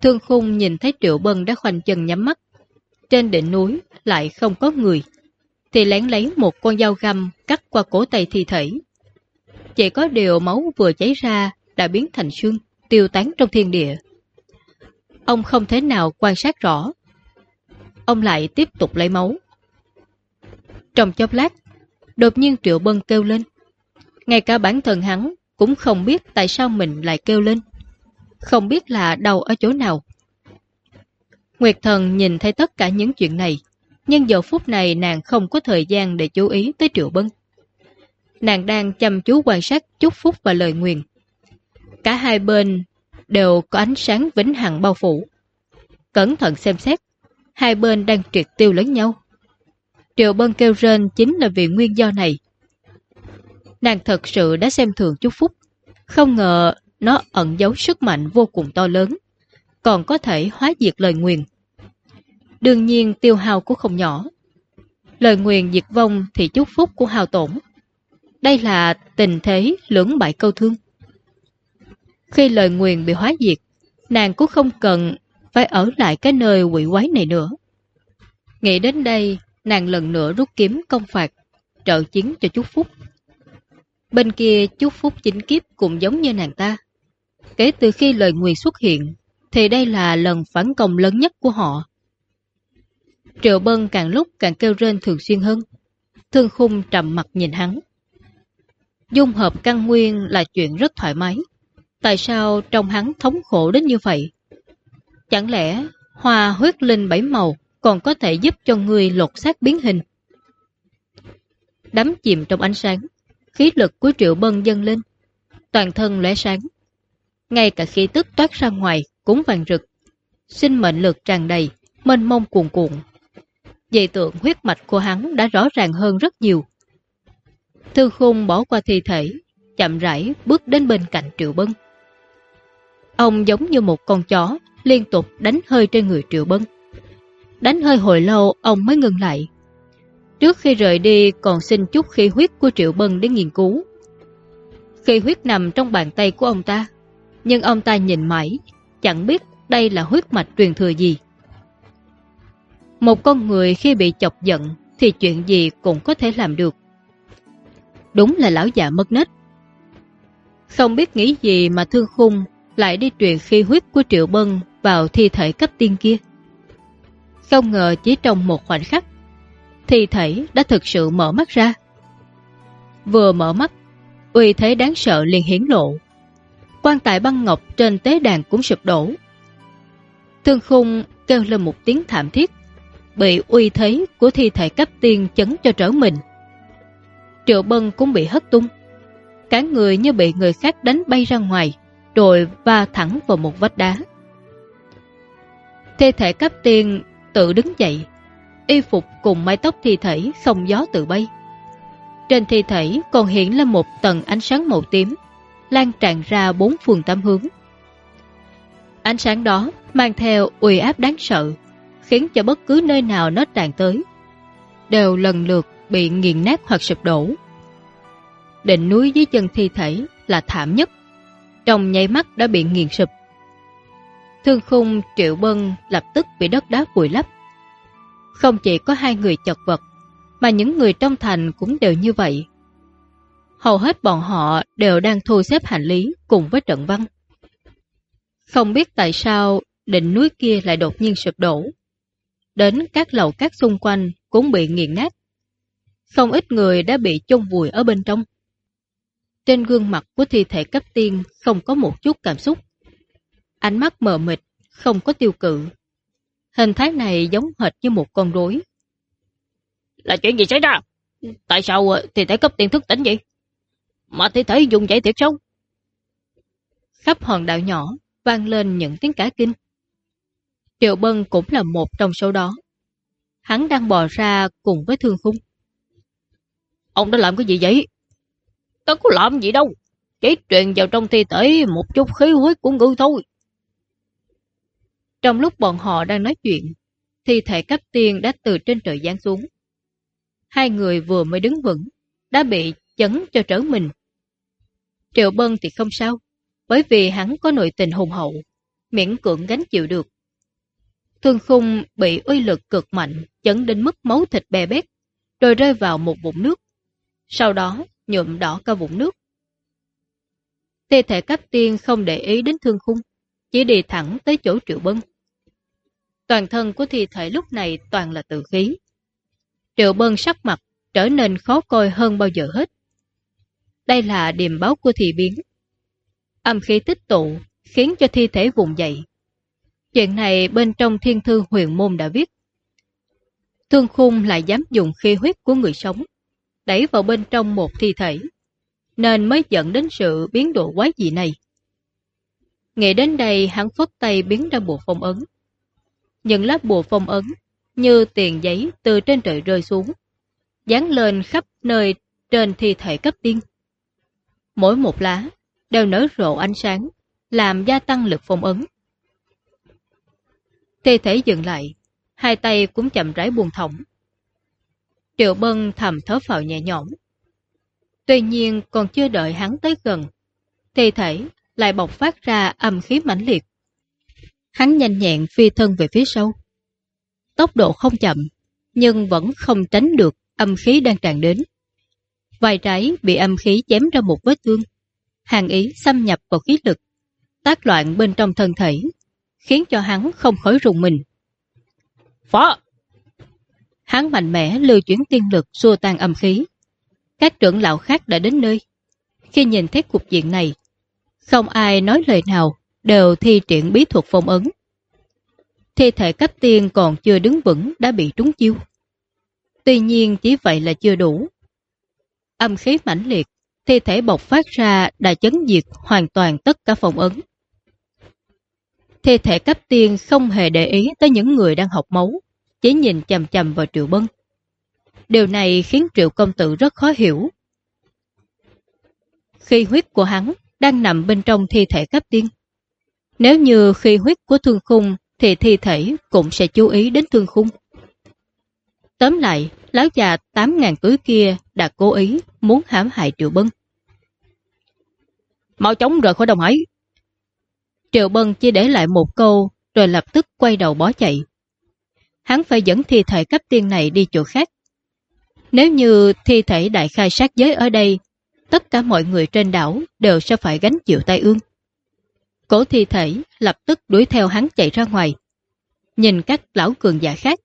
[SPEAKER 1] Thương khung nhìn thấy Triệu Bân đã khoanh chân nhắm mắt. Trên đỉnh núi lại không có người, thì lén lấy một con dao găm cắt qua cổ tay thi thể. Chỉ có điều máu vừa cháy ra đã biến thành xương, tiêu tán trong thiên địa. Ông không thể nào quan sát rõ. Ông lại tiếp tục lấy máu. Trong chốc lát, đột nhiên Triệu Bân kêu lên. Ngay cả bản thân hắn cũng không biết tại sao mình lại kêu lên. Không biết là đau ở chỗ nào. Nguyệt thần nhìn thấy tất cả những chuyện này, nhưng giờ phút này nàng không có thời gian để chú ý tới Triệu Bân. Nàng đang chăm chú quan sát chúc phúc và lời nguyền. Cả hai bên đều có ánh sáng vĩnh hằng bao phủ. Cẩn thận xem xét, hai bên đang triệt tiêu lẫn nhau. Triệu Bân kêu rên chính là vì nguyên do này. Nàng thật sự đã xem thường chúc phúc, không ngờ nó ẩn giấu sức mạnh vô cùng to lớn, còn có thể hóa diệt lời nguyền. Đương nhiên tiêu hao cũng không nhỏ. Lời nguyền diệt vong thì chúc phúc của hào tổn. Đây là tình thế lưỡng bại câu thương. Khi lời nguyền bị hóa diệt, nàng cũng không cần phải ở lại cái nơi quỷ quái này nữa. Nghĩ đến đây, nàng lần nữa rút kiếm công phạt, trợ chiến cho chúc phúc. Bên kia chúc phúc chính kiếp cũng giống như nàng ta. Kể từ khi lời nguyền xuất hiện, thì đây là lần phản công lớn nhất của họ. Triệu Bân càng lúc càng kêu rên thường xuyên hơn. Thương khung trầm mặt nhìn hắn. Dung hợp căn nguyên là chuyện rất thoải mái. Tại sao trong hắn thống khổ đến như vậy? Chẳng lẽ hoa huyết linh bảy màu còn có thể giúp cho người lột xác biến hình? Đắm chìm trong ánh sáng, khí lực của Triệu Bân dâng lên, toàn thân lóe sáng. Ngay cả khi tức toát ra ngoài cũng vàng rực, sinh mệnh lực tràn đầy, mênh mông cuồn cuộn. Dây tượng huyết mạch của hắn đã rõ ràng hơn rất nhiều. Thư khung bỏ qua thi thể, chậm rãi bước đến bên cạnh Triệu Bân. Ông giống như một con chó, liên tục đánh hơi trên người Triệu Bân. Đánh hơi hồi lâu, ông mới ngừng lại. Trước khi rời đi còn xin chút khí huyết của Triệu Bân để nghiên cứu. Khí huyết nằm trong bàn tay của ông ta, nhưng ông ta nhìn mãi, chẳng biết đây là huyết mạch truyền thừa gì. Một con người khi bị chọc giận thì chuyện gì cũng có thể làm được. Đúng là lão già mất nết. Không biết nghĩ gì mà thương khung lại đi truyền khi huyết của Triệu Bân vào thi thể cấp tiên kia. Không ngờ chỉ trong một khoảnh khắc, thi thể đã thực sự mở mắt ra. Vừa mở mắt, uy thế đáng sợ liền hiển lộ. Quan tài băng ngọc trên tế đàn cũng sụp đổ. Thương khung kêu lên một tiếng thảm thiết, bị uy thế của thi thể cấp tiên chấn cho trở mình. Triệu Bân cũng bị hất tung. Cả người như bị người khác đánh bay ra ngoài, rồi va thẳng vào một vách đá. Thi thể cấp tiên tự đứng dậy, y phục cùng mái tóc thi thể không gió tự bay. Trên thi thể còn hiện lên một tầng ánh sáng màu tím, lan tràn ra bốn phương tám hướng. Ánh sáng đó mang theo uy áp đáng sợ, khiến cho bất cứ nơi nào nó tràn tới, đều lần lượt bị nghiền nát hoặc sụp đổ. Đỉnh núi dưới chân thi thể là thảm nhất, trong nháy mắt đã bị nghiền sụp. Thương khung triệu bân lập tức bị đất đá vùi lấp. Không chỉ có hai người chật vật, mà những người trong thành cũng đều như vậy. Hầu hết bọn họ đều đang thu xếp hành lý cùng với trận văn. Không biết tại sao đỉnh núi kia lại đột nhiên sụp đổ. Đến các lầu các xung quanh cũng bị nghiền nát. Không ít người đã bị chôn vùi ở bên trong. Trên gương mặt của thi thể cấp tiên không có một chút cảm xúc. Ánh mắt mờ mịt, không có tiêu cự. Hình thái này giống hệt như một con rối.
[SPEAKER 2] Là chuyện gì xảy ra? Tại sao thi thể cấp tiên thức tỉnh vậy? Mà thi thể dùng dậy tiệc sâu?
[SPEAKER 1] Khắp hòn đảo nhỏ vang lên những tiếng cá kinh. Triệu Bân cũng là một trong số đó. Hắn đang bò ra cùng với thương khung.
[SPEAKER 2] Ông đã làm cái gì vậy? Ta có làm gì đâu. Chỉ truyền vào trong thi thể một chút khí huyết của ngư thôi.
[SPEAKER 1] Trong lúc bọn họ đang nói chuyện, thi thể cấp tiên đã từ trên trời giáng xuống. Hai người vừa mới đứng vững, đã bị chấn cho trở mình. Triệu Bân thì không sao, bởi vì hắn có nội tình hùng hậu, miễn cưỡng gánh chịu được. Thương khung bị uy lực cực mạnh, chấn đến mức máu thịt bè bét, rồi rơi vào một vũng nước. Sau đó, nhuộm đỏ cả vũng nước. Thi thể cấp tiên không để ý đến thương khung, chỉ đi thẳng tới chỗ Triệu Bân. Toàn thân của thi thể lúc này toàn là tự khí. Triệu Bân sắc mặt trở nên khó coi hơn bao giờ hết. Đây là điềm báo của thị biến. Âm khí tích tụ khiến cho thi thể vùng dậy. Chuyện này bên trong thiên thư huyền môn đã viết. Thương khung lại dám dùng khí huyết của người sống, đẩy vào bên trong một thi thể, nên mới dẫn đến sự biến độ quái dị này. Nghĩ đến đây hắn phất tay biến ra bộ phong ấn. Những lá bùa phong ấn như tiền giấy từ trên trời rơi xuống, dán lên khắp nơi trên thi thể cấp tiên. Mỗi một lá đều nở rộ ánh sáng, làm gia tăng lực phong ấn. Thi thể dừng lại, hai tay cũng chậm rãi buông thõng. Triệu Bân thầm thở phào nhẹ nhõm. Tuy nhiên còn chưa đợi hắn tới gần, thi thể lại bộc phát ra âm khí mãnh liệt. Hắn nhanh nhẹn phi thân về phía sau. Tốc độ không chậm, nhưng vẫn không tránh được âm khí đang tràn đến. vài trái bị âm khí chém ra một vết thương. Hàng ý xâm nhập vào khí lực, tác loạn bên trong thân thể, khiến cho hắn không khỏi rùng mình.
[SPEAKER 2] Phó,
[SPEAKER 1] Hắn mạnh mẽ lưu chuyển tiên lực xua tan âm khí. Các trưởng lão khác đã đến nơi. Khi nhìn thấy cục diện này, không ai nói lời nào, đều thi triển bí thuật phong ấn. Thi thể cấp tiên còn chưa đứng vững đã bị trúng chiêu. Tuy nhiên chỉ vậy là chưa đủ. Âm khí mãnh liệt, thi thể bộc phát ra đã chấn diệt hoàn toàn tất cả phong ấn. Thi thể cấp tiên không hề để ý tới những người đang học máu, chỉ nhìn chầm chầm vào Triệu Bân. Điều này khiến Triệu Công Tử rất khó hiểu. Khi huyết của hắn đang nằm bên trong thi thể cấp tiên. Nếu như khi huyết của thương khung thì thi thể cũng sẽ chú ý đến thương khung. Tóm lại, lão già 8.000 cưới kia đã cố ý muốn hãm hại Triệu Bân.
[SPEAKER 2] Mau chóng rời khỏi đồng Hải.
[SPEAKER 1] Triệu Bân chỉ để lại một câu rồi lập tức quay đầu bó chạy. Hắn phải dẫn thi thể cấp tiên này đi chỗ khác. Nếu như thi thể đại khai sát giới ở đây, tất cả mọi người trên đảo đều sẽ phải gánh chịu tai ương. Cổ thi thể lập tức đuổi theo hắn chạy ra ngoài. Nhìn các lão cường giả khác,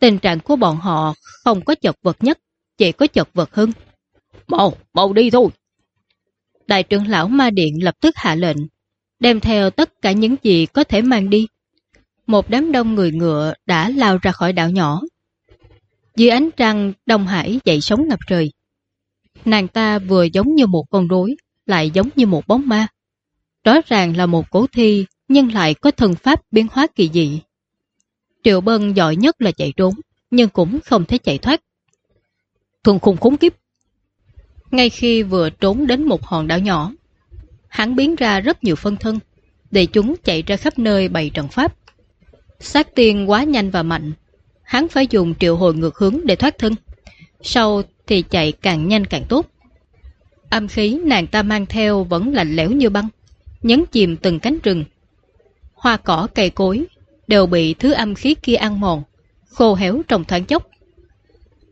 [SPEAKER 1] tình trạng của bọn họ không có chật vật nhất, chỉ có chật vật hơn.
[SPEAKER 2] Mau, mau đi thôi.
[SPEAKER 1] Đại trưởng lão Ma Điện lập tức hạ lệnh, đem theo tất cả những gì có thể mang đi. Một đám đông người ngựa đã lao ra khỏi đảo nhỏ. Dưới ánh trăng, Đông Hải dậy sóng ngập trời. Nàng ta vừa giống như một con rối, lại giống như một bóng ma. Rõ ràng là một cố thi, nhưng lại có thần pháp biến hóa kỳ dị. Triệu Bân giỏi nhất là chạy trốn, nhưng cũng không thể chạy thoát.
[SPEAKER 2] Thuần khùng khốn kiếp.
[SPEAKER 1] Ngay khi vừa trốn đến một hòn đảo nhỏ, hắn biến ra rất nhiều phân thân, để chúng chạy ra khắp nơi bày trận pháp. Sát tiên quá nhanh và mạnh, hắn phải dùng triệu hồi ngược hướng để thoát thân. Sau thì chạy càng nhanh càng tốt. Âm khí nàng ta mang theo vẫn lạnh lẽo như băng, nhấn chìm từng cánh rừng. Hoa cỏ cây cối đều bị thứ âm khí kia ăn mòn, khô héo trong thoáng chốc.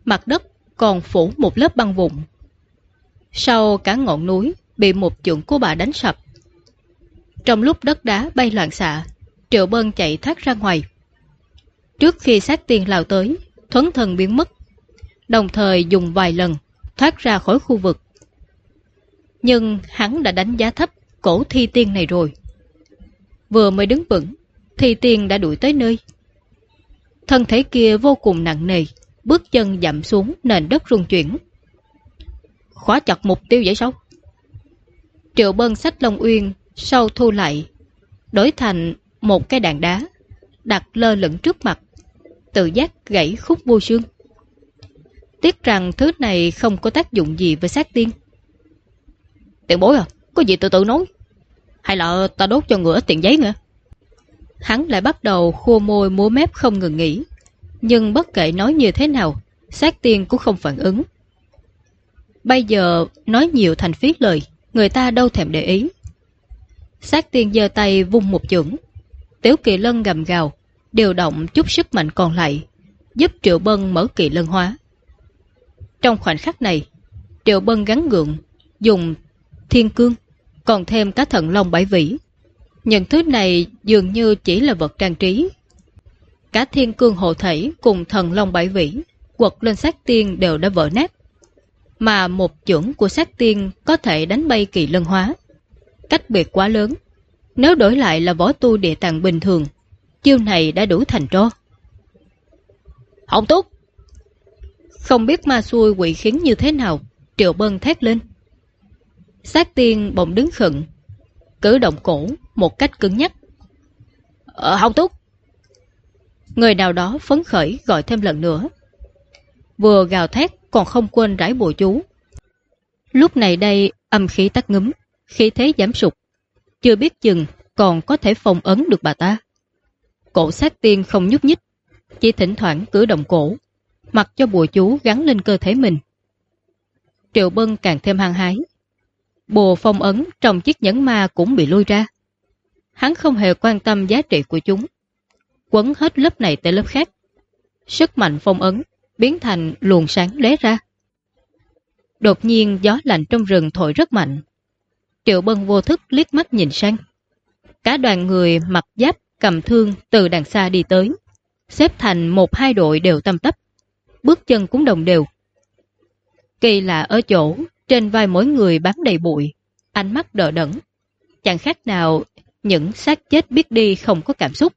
[SPEAKER 1] Mặt đất còn phủ một lớp băng vụn. Sau cả ngọn núi bị một chưởng của bà đánh sập. Trong lúc đất đá bay loạn xạ, Triệu Bân chạy thoát ra ngoài. Trước khi sát tiên lao tới, thuấn thần biến mất, đồng thời dùng vài lần thoát ra khỏi khu vực. Nhưng hắn đã đánh giá thấp cổ thi tiên này rồi. Vừa mới đứng vững, thi tiên đã đuổi tới nơi. Thân thể kia vô cùng nặng nề, bước chân dặm xuống nền đất rung chuyển. Khóa chặt mục tiêu vậy sao? Triệu bân sách Long Uyên sau thu lại, đổi thành một cái đạn đá, đặt lơ lửng trước mặt, tự giác gãy khúc vô xương. Tiếc rằng thứ này không có tác dụng gì với sát tiên.
[SPEAKER 2] tiện bối à, có gì tự tự nói. Hay là ta đốt cho ngựa tiền giấy nữa?
[SPEAKER 1] Hắn lại bắt đầu khô môi múa mép không ngừng nghỉ. Nhưng bất kể nói như thế nào, sát tiên cũng không phản ứng. Bây giờ nói nhiều thành phí lời, người ta đâu thèm để ý. Sát tiên giơ tay vung một chưởng. Tiểu kỳ lân gầm gào, điều động chút sức mạnh còn lại, giúp Triệu Bân mở kỳ lân hóa. Trong khoảnh khắc này, Triệu Bân gắn gượng, dùng thiên cương, còn thêm cá thần long bảy vĩ. Những thứ này dường như chỉ là vật trang trí. Cả thiên cương hộ thể cùng thần long bảy vĩ, quật lên sát tiên đều đã vỡ nát. Mà một chuẩn của sát tiên có thể đánh bay kỳ lân hóa. Cách biệt quá lớn. Nếu đổi lại là võ tu địa tàng bình thường, chiêu này đã đủ thành tro.
[SPEAKER 2] Hồng Túc!
[SPEAKER 1] Không biết ma xui quỷ khiến như thế nào, Triệu Bân thét lên. Sát tiên bỗng đứng khựng, cử động cổ một cách cứng nhắc.
[SPEAKER 2] Ờ, Hồng Túc!
[SPEAKER 1] Người nào đó phấn khởi gọi thêm lần nữa. Vừa gào thét còn không quên rải bùa chú. Lúc này đây âm khí tắt ngấm, khí thế giảm sụt. Chưa biết chừng còn có thể phòng ấn được bà ta. Cổ sát tiên không nhúc nhích, chỉ thỉnh thoảng cử động cổ, mặc cho bùa chú gắn lên cơ thể mình. Triệu Bân càng thêm hăng hái. Bùa phong ấn trong chiếc nhẫn ma cũng bị lôi ra. Hắn không hề quan tâm giá trị của chúng. Quấn hết lớp này tới lớp khác. Sức mạnh phong ấn biến thành luồng sáng lé ra. Đột nhiên gió lạnh trong rừng thổi rất mạnh. Triệu Bân vô thức liếc mắt nhìn sang. Cả đoàn người mặc giáp cầm thương từ đằng xa đi tới, xếp thành một hai đội đều tâm tấp. bước chân cũng đồng đều. Kỳ lạ ở chỗ, trên vai mỗi người bám đầy bụi, ánh mắt đờ đẫn. Chẳng khác nào những xác chết biết đi không có cảm xúc.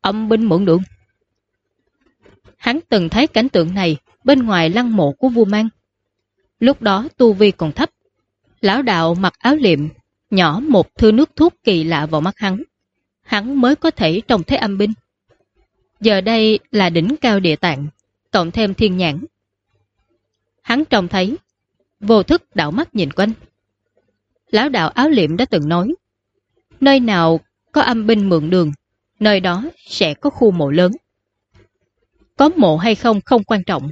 [SPEAKER 1] Âm binh mượn đường. Hắn từng thấy cảnh tượng này bên ngoài lăng mộ của vua mang. Lúc đó tu vi còn thấp. Lão đạo mặc áo liệm, nhỏ một thư nước thuốc kỳ lạ vào mắt hắn. Hắn mới có thể trông thấy âm binh. Giờ đây là đỉnh cao địa tạng, cộng thêm thiên nhãn. Hắn trông thấy, vô thức đảo mắt nhìn quanh. Lão đạo áo liệm đã từng nói, nơi nào có âm binh mượn đường, nơi đó sẽ có khu mộ lớn. Có mộ hay không không quan trọng.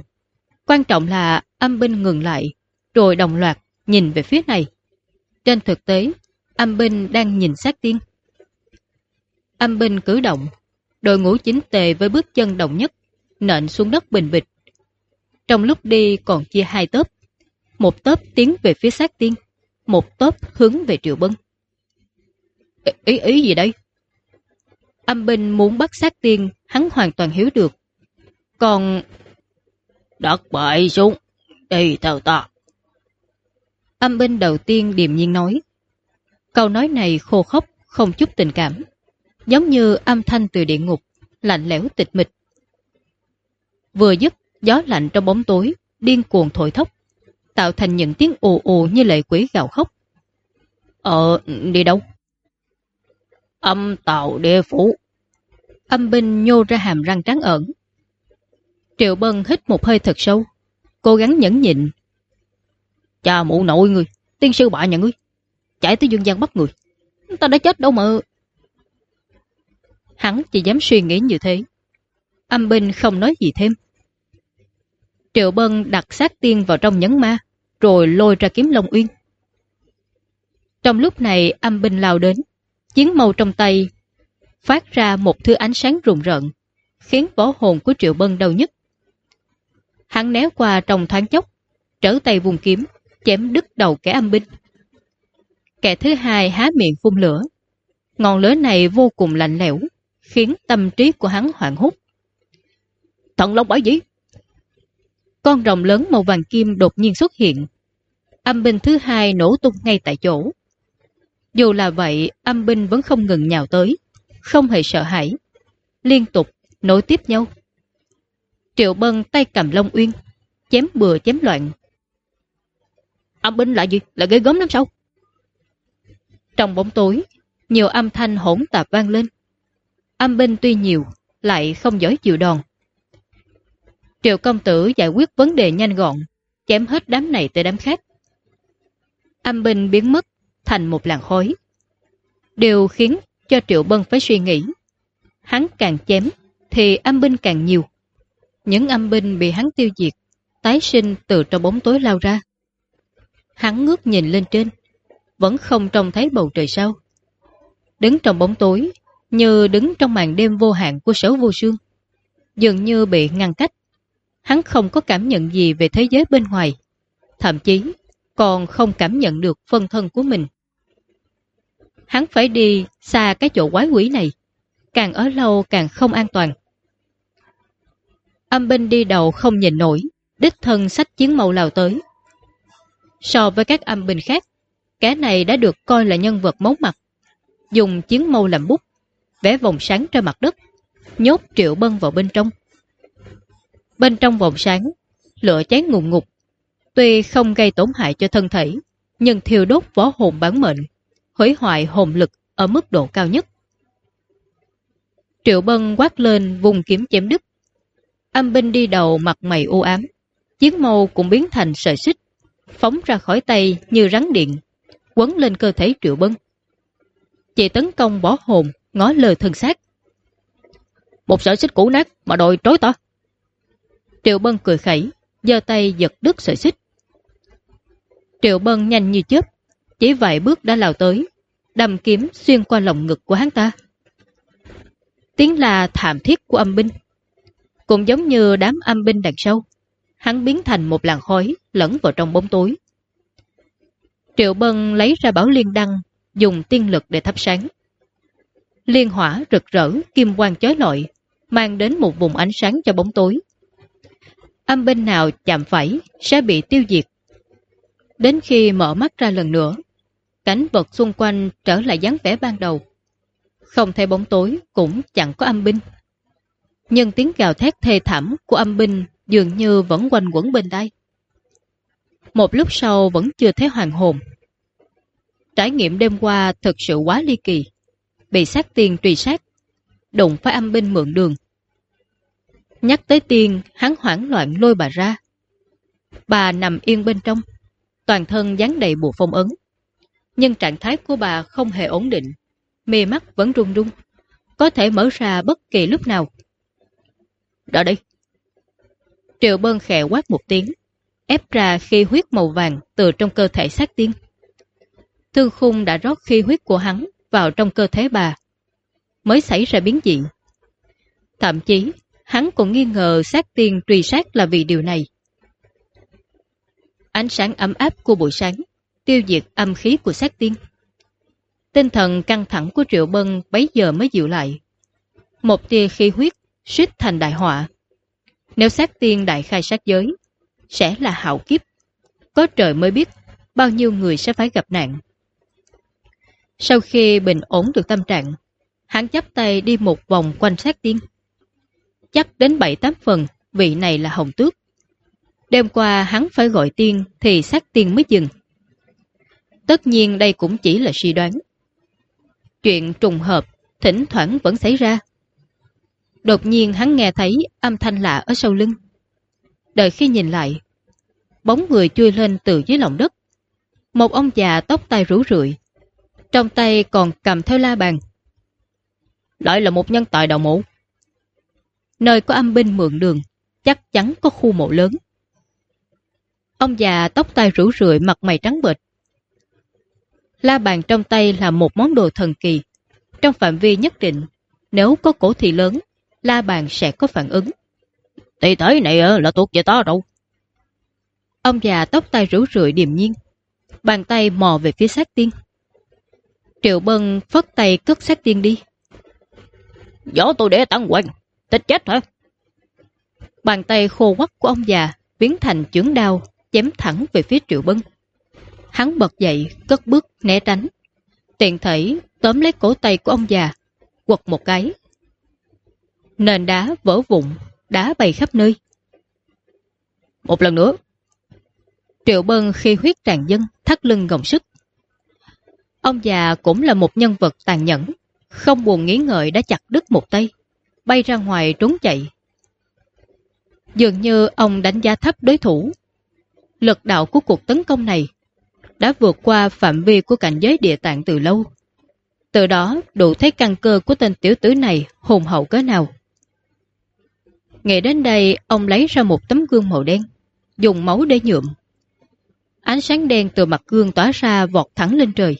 [SPEAKER 1] Quan trọng là âm binh ngừng lại, rồi đồng loạt nhìn về phía này. Trên thực tế, âm binh đang nhìn sát tiên. Âm binh cử động, đội ngũ chính tề với bước chân đồng nhất, nện xuống đất bình bịch. Trong lúc đi còn chia hai tớp. Một tớp tiến về phía sát tiên, một tớp hướng về triệu bân. Ý ý gì đây? Âm binh muốn bắt sát tiên, hắn hoàn toàn hiểu được. Còn... Đặt bậy xuống, đi theo ta. Âm binh đầu tiên điềm nhiên nói. Câu nói này khô khốc, không chút tình cảm. Giống như âm thanh từ địa ngục, lạnh lẽo tịch mịch. Vừa dứt, gió lạnh trong bóng tối, điên cuồng thổi thốc, tạo thành những tiếng ù ù như lệ quỷ gào khóc. Ờ, đi đâu? Âm tàu đê phủ. Âm binh nhô ra hàm răng trắng ẩn. Triệu Bân hít một hơi thật sâu, cố gắng nhẫn nhịn. Cha mụ nội người, tiên sư bạ nhà ngươi, chạy tới dương gian bắt người. Ta đã chết đâu mà... Hắn chỉ dám suy nghĩ như thế. Âm binh không nói gì thêm. Triệu Bân đặt sát tiên vào trong nhấn ma, rồi lôi ra kiếm Long Uyên. Trong lúc này âm binh lao đến, chiến màu trong tay phát ra một thứ ánh sáng rùng rợn, khiến võ hồn của Triệu Bân đau nhất. Hắn néo qua trong thoáng chốc, trở tay vùng kiếm, chém đứt đầu kẻ âm binh. Kẻ thứ hai há miệng phun lửa. Ngọn lửa này vô cùng lạnh lẽo, khiến tâm trí của hắn hoảng hốt. Thần Long bởi gì? Con rồng lớn màu vàng kim đột nhiên xuất hiện. Âm binh thứ hai nổ tung ngay tại chỗ. Dù là vậy, âm binh vẫn không ngừng nhào tới, không hề sợ hãi. Liên tục, nối tiếp nhau. Triệu Bân tay cầm Long Uyên, chém bừa chém loạn. Âm binh là gì? Là ghê gớm lắm sao? Trong bóng tối, nhiều âm thanh hỗn tạp vang lên. Âm binh tuy nhiều, lại không giỏi chịu đòn. Triệu công tử giải quyết vấn đề nhanh gọn, chém hết đám này tới đám khác. Âm binh biến mất thành một làn khói. Điều khiến cho Triệu Bân phải suy nghĩ. Hắn càng chém, thì âm binh càng nhiều. Những âm binh bị hắn tiêu diệt, tái sinh từ trong bóng tối lao ra. Hắn ngước nhìn lên trên, vẫn không trông thấy bầu trời sao. Đứng trong bóng tối, như đứng trong màn đêm vô hạn của sở vô sương. Dường như bị ngăn cách. Hắn không có cảm nhận gì về thế giới bên ngoài. Thậm chí, còn không cảm nhận được phân thân của mình. Hắn phải đi xa cái chỗ quái quỷ này. Càng ở lâu càng không an toàn. Âm binh đi đầu không nhìn nổi, đích thân sách chiến mâu lào tới. So với các âm binh khác, cái này đã được coi là nhân vật máu mặt. Dùng chiến mâu làm bút, vẽ vòng sáng trên mặt đất, nhốt triệu bân vào bên trong. Bên trong vòng sáng, lửa cháy ngùng ngục. Tuy không gây tổn hại cho thân thể, nhưng thiêu đốt võ hồn bán mệnh, hủy hoại hồn lực ở mức độ cao nhất. Triệu bân quát lên vùng kiếm chém đứt. Âm binh đi đầu mặt mày u ám, chiến mâu cũng biến thành sợi xích, phóng ra khỏi tay như rắn điện, quấn lên cơ thể triệu bân. Chị tấn công võ hồn, ngó lờ thân xác. Một sợi xích cũ nát mà đòi trối to. Triệu Bân cười khẩy, giơ tay giật đứt sợi xích. Triệu Bân nhanh như chớp, chỉ vài bước đã lao tới, đâm kiếm xuyên qua lồng ngực của hắn ta. Tiếng là thảm thiết của âm binh. Cũng giống như đám âm binh đằng sau, hắn biến thành một làn khói lẫn vào trong bóng tối. Triệu Bân lấy ra bảo liên đăng, dùng tiên lực để thắp sáng. Liên hỏa rực rỡ, kim quang chói lọi, mang đến một vùng ánh sáng cho bóng tối, Âm binh nào chạm phải sẽ bị tiêu diệt. Đến khi mở mắt ra lần nữa, cảnh vật xung quanh trở lại dáng vẻ ban đầu. Không thấy bóng tối cũng chẳng có âm binh. Nhưng tiếng gào thét thê thảm của âm binh dường như vẫn quanh quẩn bên đây. Một lúc sau vẫn chưa thấy hoàng hồn. Trải nghiệm đêm qua thật sự quá ly kỳ. Bị sát tiên truy sát, đụng phải âm binh mượn đường. Nhắc tới tiên, hắn hoảng loạn lôi bà ra. Bà nằm yên bên trong, toàn thân dán đầy bộ phong ấn. Nhưng trạng thái của bà không hề ổn định, mê mắt vẫn run run, có thể mở ra bất kỳ lúc nào. Đó đây. Triệu bơn khẽ quát một tiếng, ép ra khi huyết màu vàng từ trong cơ thể sát tiên. Thương khung đã rót khi huyết của hắn vào trong cơ thể bà, mới xảy ra biến dị. Thậm chí, hắn còn nghi ngờ sát tiên truy sát là vì điều này. Ánh sáng ấm áp của buổi sáng, tiêu diệt âm khí của sát tiên. Tinh thần căng thẳng của Triệu Bân bấy giờ mới dịu lại. Một tia khí huyết suýt thành đại họa. Nếu sát tiên đại khai sát giới, sẽ là hạo kiếp. Có trời mới biết bao nhiêu người sẽ phải gặp nạn. Sau khi bình ổn được tâm trạng, hắn chắp tay đi một vòng quanh sát tiên. Chắc đến 7-8 phần, vị này là hồng tước. Đêm qua hắn phải gọi tiên thì sát tiên mới dừng. Tất nhiên đây cũng chỉ là suy đoán. Chuyện trùng hợp, thỉnh thoảng vẫn xảy ra. Đột nhiên hắn nghe thấy âm thanh lạ ở sau lưng. Đợi khi nhìn lại, bóng người chui lên từ dưới lòng đất. Một ông già tóc tai rủ rượi, trong tay còn cầm theo la bàn. Lại là một nhân tài đào mộ. Nơi có âm binh mượn đường, chắc chắn có khu mộ lớn. Ông già tóc tai rủ rượi mặt mày trắng bệch. La bàn trong tay là một món đồ thần kỳ. Trong phạm vi nhất định, nếu có cổ thị lớn, la bàn sẽ có phản ứng.
[SPEAKER 2] Tỷ tới này là thuộc về ta đâu.
[SPEAKER 1] Ông già tóc tai rủ rượi điềm nhiên. Bàn tay mò về phía sát tiên. Triệu Bân phất tay cất sát tiên đi.
[SPEAKER 2] Gió tôi để tăng quanh, tích chết hả?
[SPEAKER 1] Bàn tay khô quắc của ông già biến thành chưởng đao, chém thẳng về phía Triệu Bân. Hắn bật dậy, cất bước, né tránh. Tiện thể tóm lấy cổ tay của ông già, quật một cái. Nền đá vỡ vụn, đá bay khắp nơi.
[SPEAKER 2] Một lần nữa.
[SPEAKER 1] Triệu Bân khi huyết tràn dân, thắt lưng gồng sức. Ông già cũng là một nhân vật tàn nhẫn, không buồn nghĩ ngợi đã chặt đứt một tay, bay ra ngoài trốn chạy. Dường như ông đánh giá thấp đối thủ. Lực đạo của cuộc tấn công này đã vượt qua phạm vi của cảnh giới địa tạng từ lâu. Từ đó đủ thấy căn cơ của tên tiểu tử này hùng hậu cỡ nào. Nghĩ đến đây, ông lấy ra một tấm gương màu đen, dùng máu để nhuộm. Ánh sáng đen từ mặt gương tỏa ra vọt thẳng lên trời.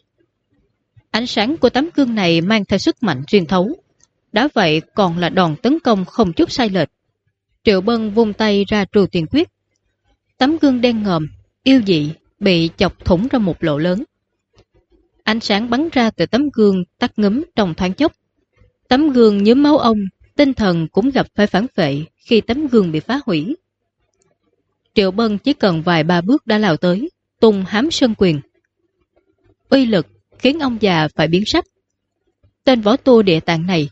[SPEAKER 1] Ánh sáng của tấm gương này mang theo sức mạnh xuyên thấu. Đã vậy còn là đòn tấn công không chút sai lệch. Triệu Bân vung tay ra trù tiền quyết. Tấm gương đen ngòm, yêu dị, bị chọc thủng ra một lỗ lớn. Ánh sáng bắn ra từ tấm gương tắt ngấm trong thoáng chốc. Tấm gương nhớ máu ông, tinh thần cũng gặp phải phản vệ khi tấm gương bị phá hủy. Triệu Bân chỉ cần vài ba bước đã lao tới, tung hám sơn quyền. Uy lực khiến ông già phải biến sắc. Tên võ tu địa tạng này,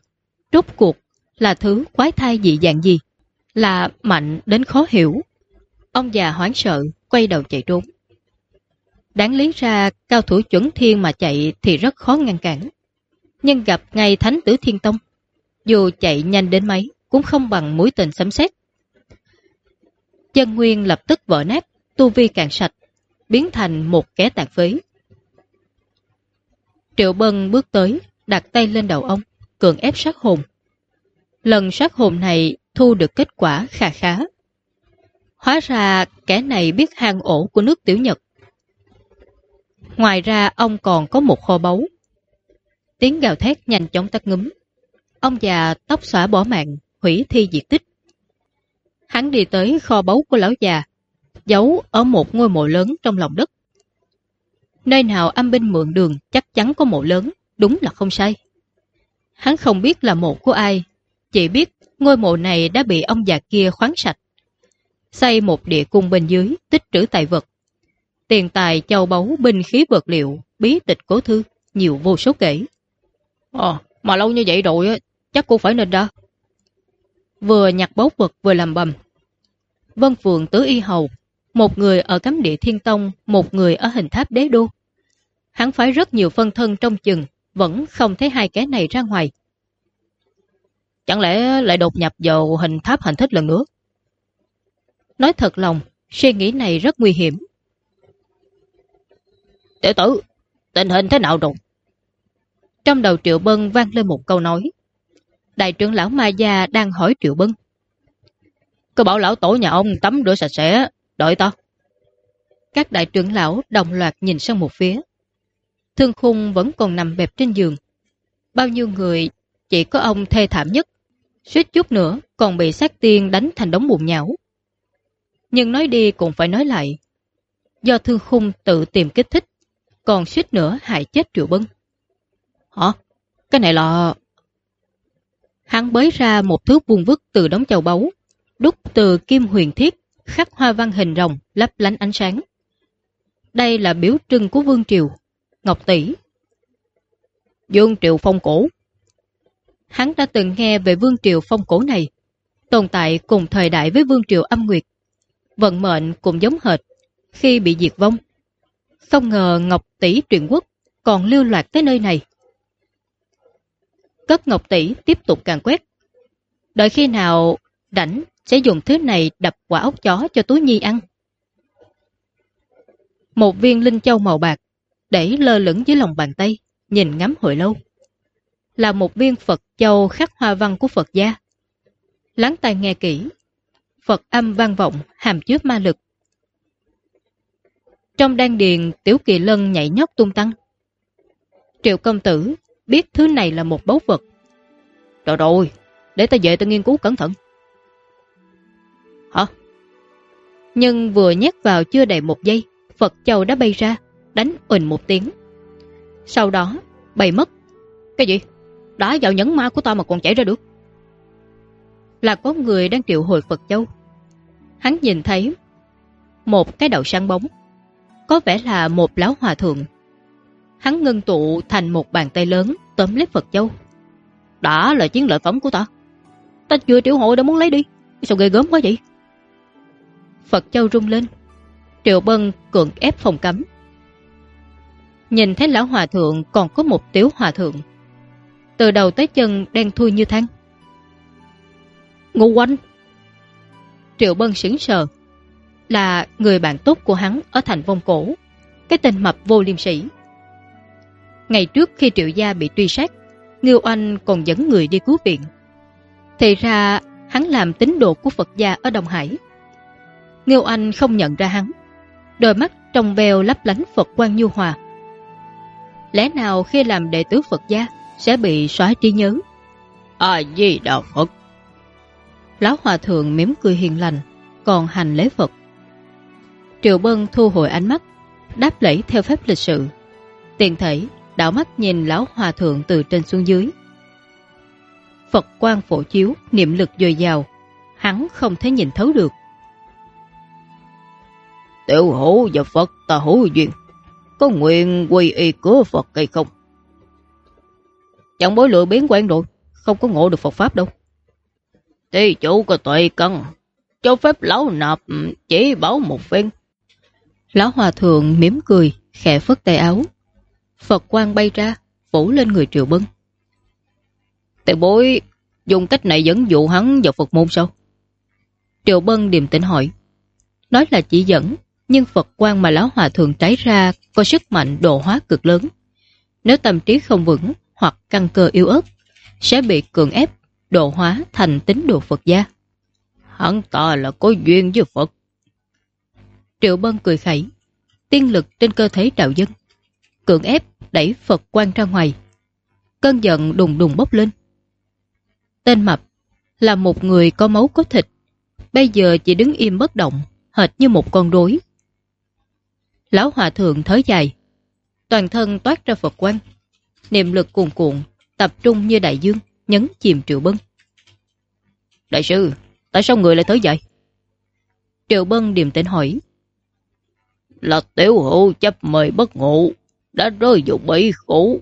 [SPEAKER 1] rốt cuộc là thứ quái thai dị dạng gì? Là mạnh đến khó hiểu. Ông già hoảng sợ, quay đầu chạy trốn. Đáng lý ra cao thủ chuẩn thiên mà chạy thì rất khó ngăn cản. Nhưng gặp ngay thánh tử thiên tông, dù chạy nhanh đến mấy cũng không bằng mũi tình sấm sét. Chân Nguyên lập tức vỡ nát, tu vi càng sạch, biến thành một kẻ tàn phế. Triệu Bân bước tới, đặt tay lên đầu ông, cường ép sát hồn. Lần sát hồn này thu được kết quả khá khá. Hóa ra kẻ này biết hang ổ của nước tiểu Nhật. Ngoài ra ông còn có một kho báu. Tiếng gào thét nhanh chóng tắt ngấm. Ông già tóc xõa bỏ mạng, hủy thi diệt tích. Hắn đi tới kho báu của lão già, giấu ở một ngôi mộ lớn trong lòng đất. Nơi nào âm binh mượn đường chắc chắn có mộ lớn, đúng là không sai. Hắn không biết là mộ của ai, chỉ biết ngôi mộ này đã bị ông già kia khoáng sạch. xây một địa cung bên dưới tích trữ tài vật. Tiền tài, châu báu, binh khí vật liệu, bí tịch cố thư, nhiều vô số kể.
[SPEAKER 2] Ờ, mà lâu như vậy rồi, chắc cô phải nên đó
[SPEAKER 1] Vừa nhặt báu vật vừa làm bầm. Vân Phượng tứ y hầu, một người ở cấm địa thiên tông, một người ở hình tháp đế đô. Hắn phải rất nhiều phân thân trong chừng, vẫn không thấy hai cái này ra ngoài.
[SPEAKER 2] Chẳng lẽ lại đột nhập vào hình tháp hành thích lần nữa?
[SPEAKER 1] Nói thật lòng, suy nghĩ này rất nguy hiểm.
[SPEAKER 2] Tiểu tử, tình hình thế nào rồi?
[SPEAKER 1] Trong đầu Triệu Bân vang lên một câu nói. Đại trưởng lão Ma Gia đang hỏi Triệu Bân.
[SPEAKER 2] Cứ bảo lão tổ nhà ông tắm rửa sạch sẽ, đợi ta.
[SPEAKER 1] Các đại trưởng lão đồng loạt nhìn sang một phía. Thương khung vẫn còn nằm bẹp trên giường. Bao nhiêu người, chỉ có ông thê thảm nhất. Suýt chút nữa còn bị sát tiên đánh thành đống bùn nhão. Nhưng nói đi cũng phải nói lại. Do thương khung tự tìm kích thích, còn suýt nữa hại chết Triệu Bân.
[SPEAKER 2] Hả? Cái này là...
[SPEAKER 1] Hắn bới ra một thứ vuông vức từ đống châu báu, đúc từ kim huyền thiết, khắc hoa văn hình rồng, lấp lánh ánh sáng. Đây là biểu trưng của Vương Triều, Ngọc Tỷ.
[SPEAKER 2] Dương Triều Phong Cổ
[SPEAKER 1] Hắn đã từng nghe về Vương Triều Phong Cổ này, tồn tại cùng thời đại với Vương Triều Âm Nguyệt. Vận mệnh cũng giống hệt, khi bị diệt vong. Không ngờ Ngọc Tỷ truyền quốc còn lưu loạt tới nơi này. Cất Ngọc Tỷ tiếp tục càng quét. Đợi khi nào rảnh sẽ dùng thứ này đập quả ốc chó cho túi nhi ăn. Một viên linh châu màu bạc để lơ lửng dưới lòng bàn tay, nhìn ngắm hồi lâu. Là một viên Phật châu khắc hoa văn của Phật gia. Lắng tai nghe kỹ, Phật âm vang vọng hàm chứa ma lực. Trong đan điền, Tiểu Kỳ Lân nhảy nhót tung tăng. Triệu công tử biết thứ này là một báu vật.
[SPEAKER 2] Rồi rồi, để ta về ta nghiên cứu cẩn thận.
[SPEAKER 1] Hả? Nhưng vừa nhét vào chưa đầy một giây, Phật Châu đã bay ra, đánh ủnh một tiếng. Sau đó, bay mất.
[SPEAKER 2] Cái gì? Đã vào nhẫn ma của ta mà còn chảy ra được.
[SPEAKER 1] Là có người đang triệu hồi Phật Châu. Hắn nhìn thấy một cái đầu sáng bóng. Có vẻ là một lão hòa thượng. Hắn ngưng tụ thành một bàn tay lớn, tóm lấy Phật Châu.
[SPEAKER 2] đó là chiến lợi phẩm của ta. Ta vừa triệu hội đã muốn lấy đi. Sao ghê gớm quá vậy?
[SPEAKER 1] Phật Châu rung lên. Triệu Bân cưỡng ép phòng cấm. Nhìn thấy lão hòa thượng còn có một tiểu hòa thượng. Từ đầu tới chân đen thui như than.
[SPEAKER 2] Ngụ quanh.
[SPEAKER 1] Triệu Bân sững sờ. Là người bạn tốt của hắn ở thành vong cổ. Cái tên mập vô liêm sĩ. Ngày trước khi Triệu Gia bị truy sát, Ngưu Anh còn dẫn người đi cứu viện. Thì ra hắn làm tín đồ của Phật gia ở Đông Hải. Ngưu Anh không nhận ra hắn. Đôi mắt trong veo lấp lánh Phật quan nhu hòa. Lẽ nào khi làm đệ tử Phật gia sẽ bị xóa trí nhớ?
[SPEAKER 2] À gì đạo Phật?
[SPEAKER 1] Lão Hòa Thượng mỉm cười hiền lành, còn hành lễ Phật. Triệu Bân thu hồi ánh mắt, đáp lễ theo phép lịch sự. Tiền thể, đảo mắt nhìn Lão Hòa Thượng từ trên xuống dưới. Phật quan phổ chiếu, niệm lực dồi dào, hắn không thể nhìn thấu được.
[SPEAKER 2] Tiểu hữu và Phật ta hữu duyên, có nguyện quy y của Phật hay không? Chẳng bối lựa biến quen rồi, không có ngộ được Phật Pháp đâu. Thì chủ có tuệ cân, cho phép lão nạp chỉ bảo một phen.
[SPEAKER 1] Lão Hòa Thượng mỉm cười, khẽ phất tay áo. Phật quang bay ra, phủ lên người Triệu Bân.
[SPEAKER 2] Tiểu bối dùng cách này dẫn dụ hắn vào Phật môn sao?
[SPEAKER 1] Triệu Bân điềm tĩnh hỏi. Nói là chỉ dẫn, nhưng Phật quan mà Lão Hòa Thượng trái ra có sức mạnh độ hóa cực lớn. Nếu tâm trí không vững hoặc căn cơ yếu ớt, sẽ bị cường ép độ hóa thành tín đồ Phật gia.
[SPEAKER 2] Hắn ta là có duyên với Phật.
[SPEAKER 1] Triệu Bân cười khẩy, tiên lực trên cơ thể đạo dân. Cường ép đẩy Phật quan ra ngoài. Cơn giận đùng đùng bốc lên. Tên Mập là một người có máu có thịt, bây giờ chỉ đứng im bất động, hệt như một con rối. Lão Hòa Thượng thới dài, toàn thân toát ra Phật quan, niệm lực cuồn cuộn, tập trung như đại dương, nhấn chìm triệu bân.
[SPEAKER 2] Đại sư, tại sao người lại thới dài?
[SPEAKER 1] Triệu Bân điềm tĩnh hỏi.
[SPEAKER 2] Là tiểu hữu chấp mời bất ngụ, đã rơi vào bẫy khổ.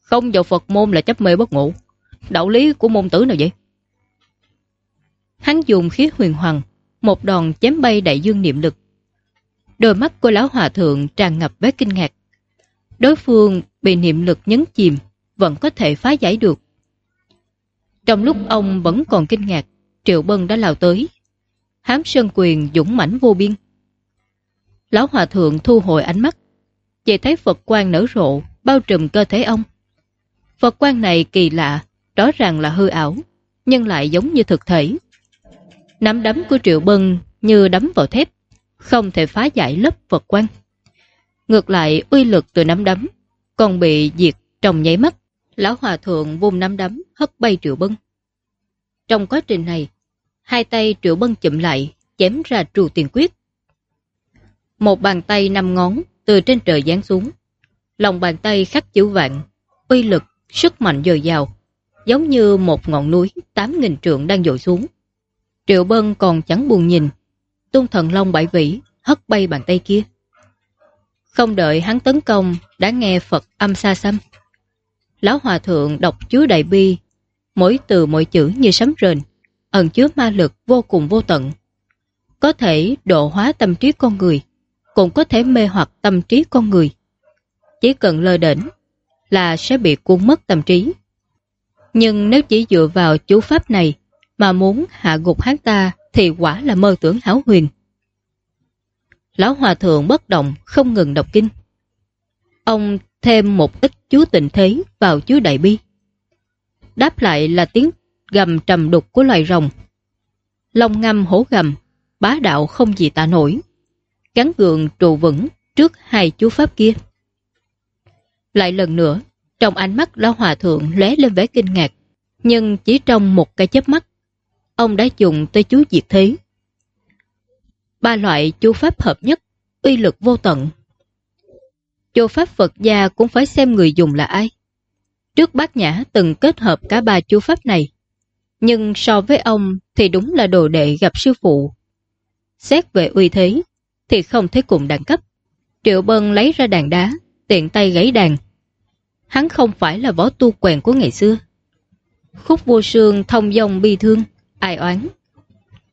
[SPEAKER 1] Không vào Phật môn là chấp mê bất ngủ Đạo lý của môn tử nào vậy? Hắn dùng khí huyền hoàng, một đòn chém bay đại dương niệm lực. Đôi mắt của lão hòa thượng tràn ngập với kinh ngạc. Đối phương bị niệm lực nhấn chìm, vẫn có thể phá giải được. Trong lúc ông vẫn còn kinh ngạc, Triệu Bân đã lao tới. Hám sơn quyền dũng mãnh vô biên. Lão Hòa Thượng thu hồi ánh mắt, chỉ thấy Phật quan nở rộ, bao trùm cơ thể ông. Phật quan này kỳ lạ, rõ ràng là hư ảo, nhưng lại giống như thực thể. Nắm đấm của Triệu Bân như đấm vào thép, không thể phá giải lớp Phật quan. Ngược lại, uy lực từ nắm đấm còn bị diệt trong nháy mắt. Lão Hòa Thượng vùng nắm đấm hất bay Triệu Bân. Trong quá trình này, hai tay Triệu Bân chụm lại, chém ra trù tiền quyết. Một bàn tay năm ngón từ trên trời giáng xuống. Lòng bàn tay khắc chữ vạn, uy lực, sức mạnh dồi dào, giống như một ngọn núi 8.000 trượng đang dội xuống. Triệu Bân còn chẳng buồn nhìn, tung thần long bảy vĩ, hất bay bàn tay kia. Không đợi hắn tấn công, đã nghe Phật âm xa xăm. Lão Hòa Thượng đọc chú Đại Bi, mỗi từ mỗi chữ như sấm rền, ẩn chứa ma lực vô cùng vô tận. Có thể độ hóa tâm trí con người, cũng có thể mê hoặc tâm trí con người. Chỉ cần lơ đỉnh là sẽ bị cuốn mất tâm trí. Nhưng nếu chỉ dựa vào chú pháp này mà muốn hạ gục hắn ta thì quả là mơ tưởng hảo huyền. Lão Hòa Thượng bất động không ngừng đọc kinh. Ông thêm một ít chú tình thế vào chú đại bi. Đáp lại là tiếng gầm trầm đục của loài rồng. Long ngâm hổ gầm, bá đạo không gì tả nổi. Gắn gượng trụ vững trước hai chú pháp kia. Lại lần nữa, trong ánh mắt lão hòa thượng lóe lên vẻ kinh ngạc. Nhưng chỉ trong một cái chớp mắt, ông đã dùng tới chú diệt thế. Ba loại chú pháp hợp nhất, uy lực vô tận. Chú pháp Phật gia cũng phải xem người dùng là ai. Trước bác nhã từng kết hợp cả ba chú pháp này. Nhưng so với ông thì đúng là đồ đệ gặp sư phụ. Xét về uy thế thì không thấy cùng đẳng cấp. Triệu Bân lấy ra đàn đá, tiện tay gãy đàn. Hắn không phải là võ tu quèn của ngày xưa. Khúc vô sương thông dòng bi thương, ai oán.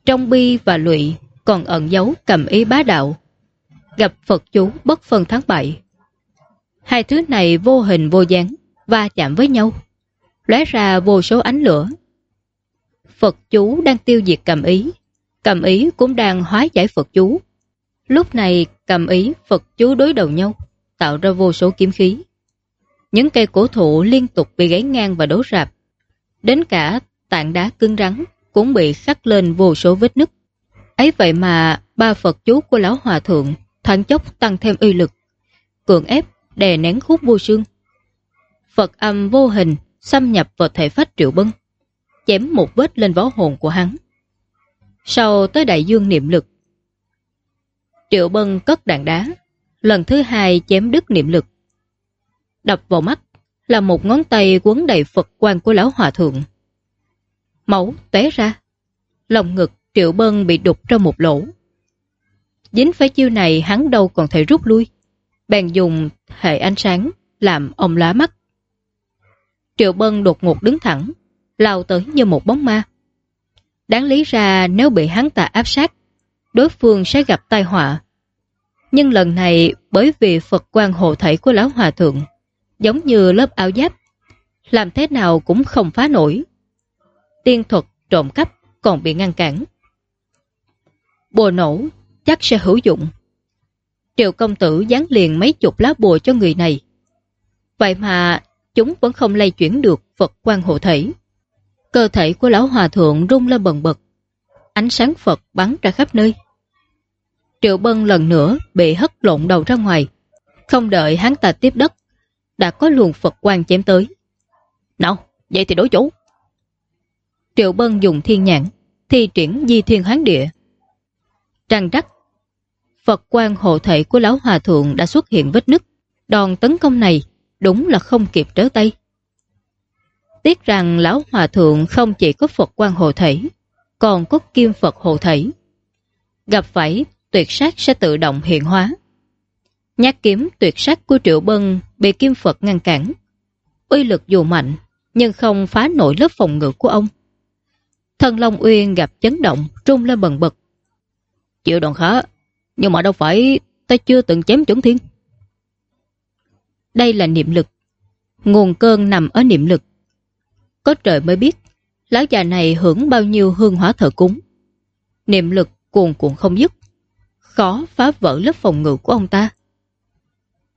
[SPEAKER 1] Trong bi và lụy còn ẩn giấu cầm ý bá đạo. Gặp Phật chú bất phân tháng bại. Hai thứ này vô hình vô dáng, va chạm với nhau, lóe ra vô số ánh lửa. Phật chú đang tiêu diệt cầm ý, cầm ý cũng đang hóa giải Phật chú. Lúc này cầm ý Phật chú đối đầu nhau, tạo ra vô số kiếm khí. Những cây cổ thụ liên tục bị gãy ngang và đổ rạp. Đến cả tạng đá cứng rắn cũng bị khắc lên vô số vết nứt. Ấy vậy mà ba Phật chú của Lão Hòa Thượng thoáng chốc tăng thêm uy lực, cường ép đè nén khúc vô xương. Phật âm vô hình xâm nhập vào thể phách triệu bân, chém một vết lên võ hồn của hắn. Sau tới đại dương niệm lực, triệu bân cất đạn đá, lần thứ hai chém đứt niệm lực. Đập vào mắt là một ngón tay quấn đầy Phật quan của lão hòa thượng. Máu té ra, lòng ngực triệu bân bị đục ra một lỗ. Dính phải chiêu này hắn đâu còn thể rút lui. Bèn dùng hệ ánh sáng làm ông lá mắt. Triệu Bân đột ngột đứng thẳng, lao tới như một bóng ma. Đáng lý ra nếu bị hắn ta áp sát, đối phương sẽ gặp tai họa. Nhưng lần này bởi vì Phật quan hộ thể của Lão Hòa Thượng, giống như lớp áo giáp, làm thế nào cũng không phá nổi. Tiên thuật trộm cắp còn bị ngăn cản. Bùa nổ chắc sẽ hữu dụng. Triệu công tử dán liền mấy chục lá bùa cho người này. Vậy mà chúng vẫn không lay chuyển được Phật quan hộ thể. Cơ thể của lão hòa thượng rung lên bần bật. Ánh sáng Phật bắn ra khắp nơi. Triệu Bân lần nữa bị hất lộn đầu ra ngoài. Không đợi hắn ta tiếp đất, đã có luồng Phật quang chém tới. Nào, vậy thì đối chủ. Triệu Bân dùng thiên nhãn, thi triển di thiên hoán địa. Trăng rắc Phật quang hộ thể của Lão Hòa Thượng đã xuất hiện vết nứt. Đòn tấn công này đúng là không kịp trở tay. Tiếc rằng Lão Hòa Thượng không chỉ có Phật quang hộ thể, còn có kim Phật hộ thủy gặp phải tuyệt sát sẽ tự động hiện hóa. Nhát kiếm tuyệt sát của Triệu Bân bị Kim Phật ngăn cản. Uy lực dù mạnh, nhưng không phá nổi lớp phòng ngự của ông. Thần Long Uyên gặp chấn động, trung lên bần bật. Chịu đòn khá, nhưng mà đâu phải ta chưa từng chém chuẩn thiên. Đây là niệm lực. Nguồn cơn nằm ở niệm lực. Có trời mới biết, lão già này hưởng bao nhiêu hương hóa thờ cúng. Niệm lực cuồn cuộn không dứt, khó phá vỡ lớp phòng ngự của ông ta.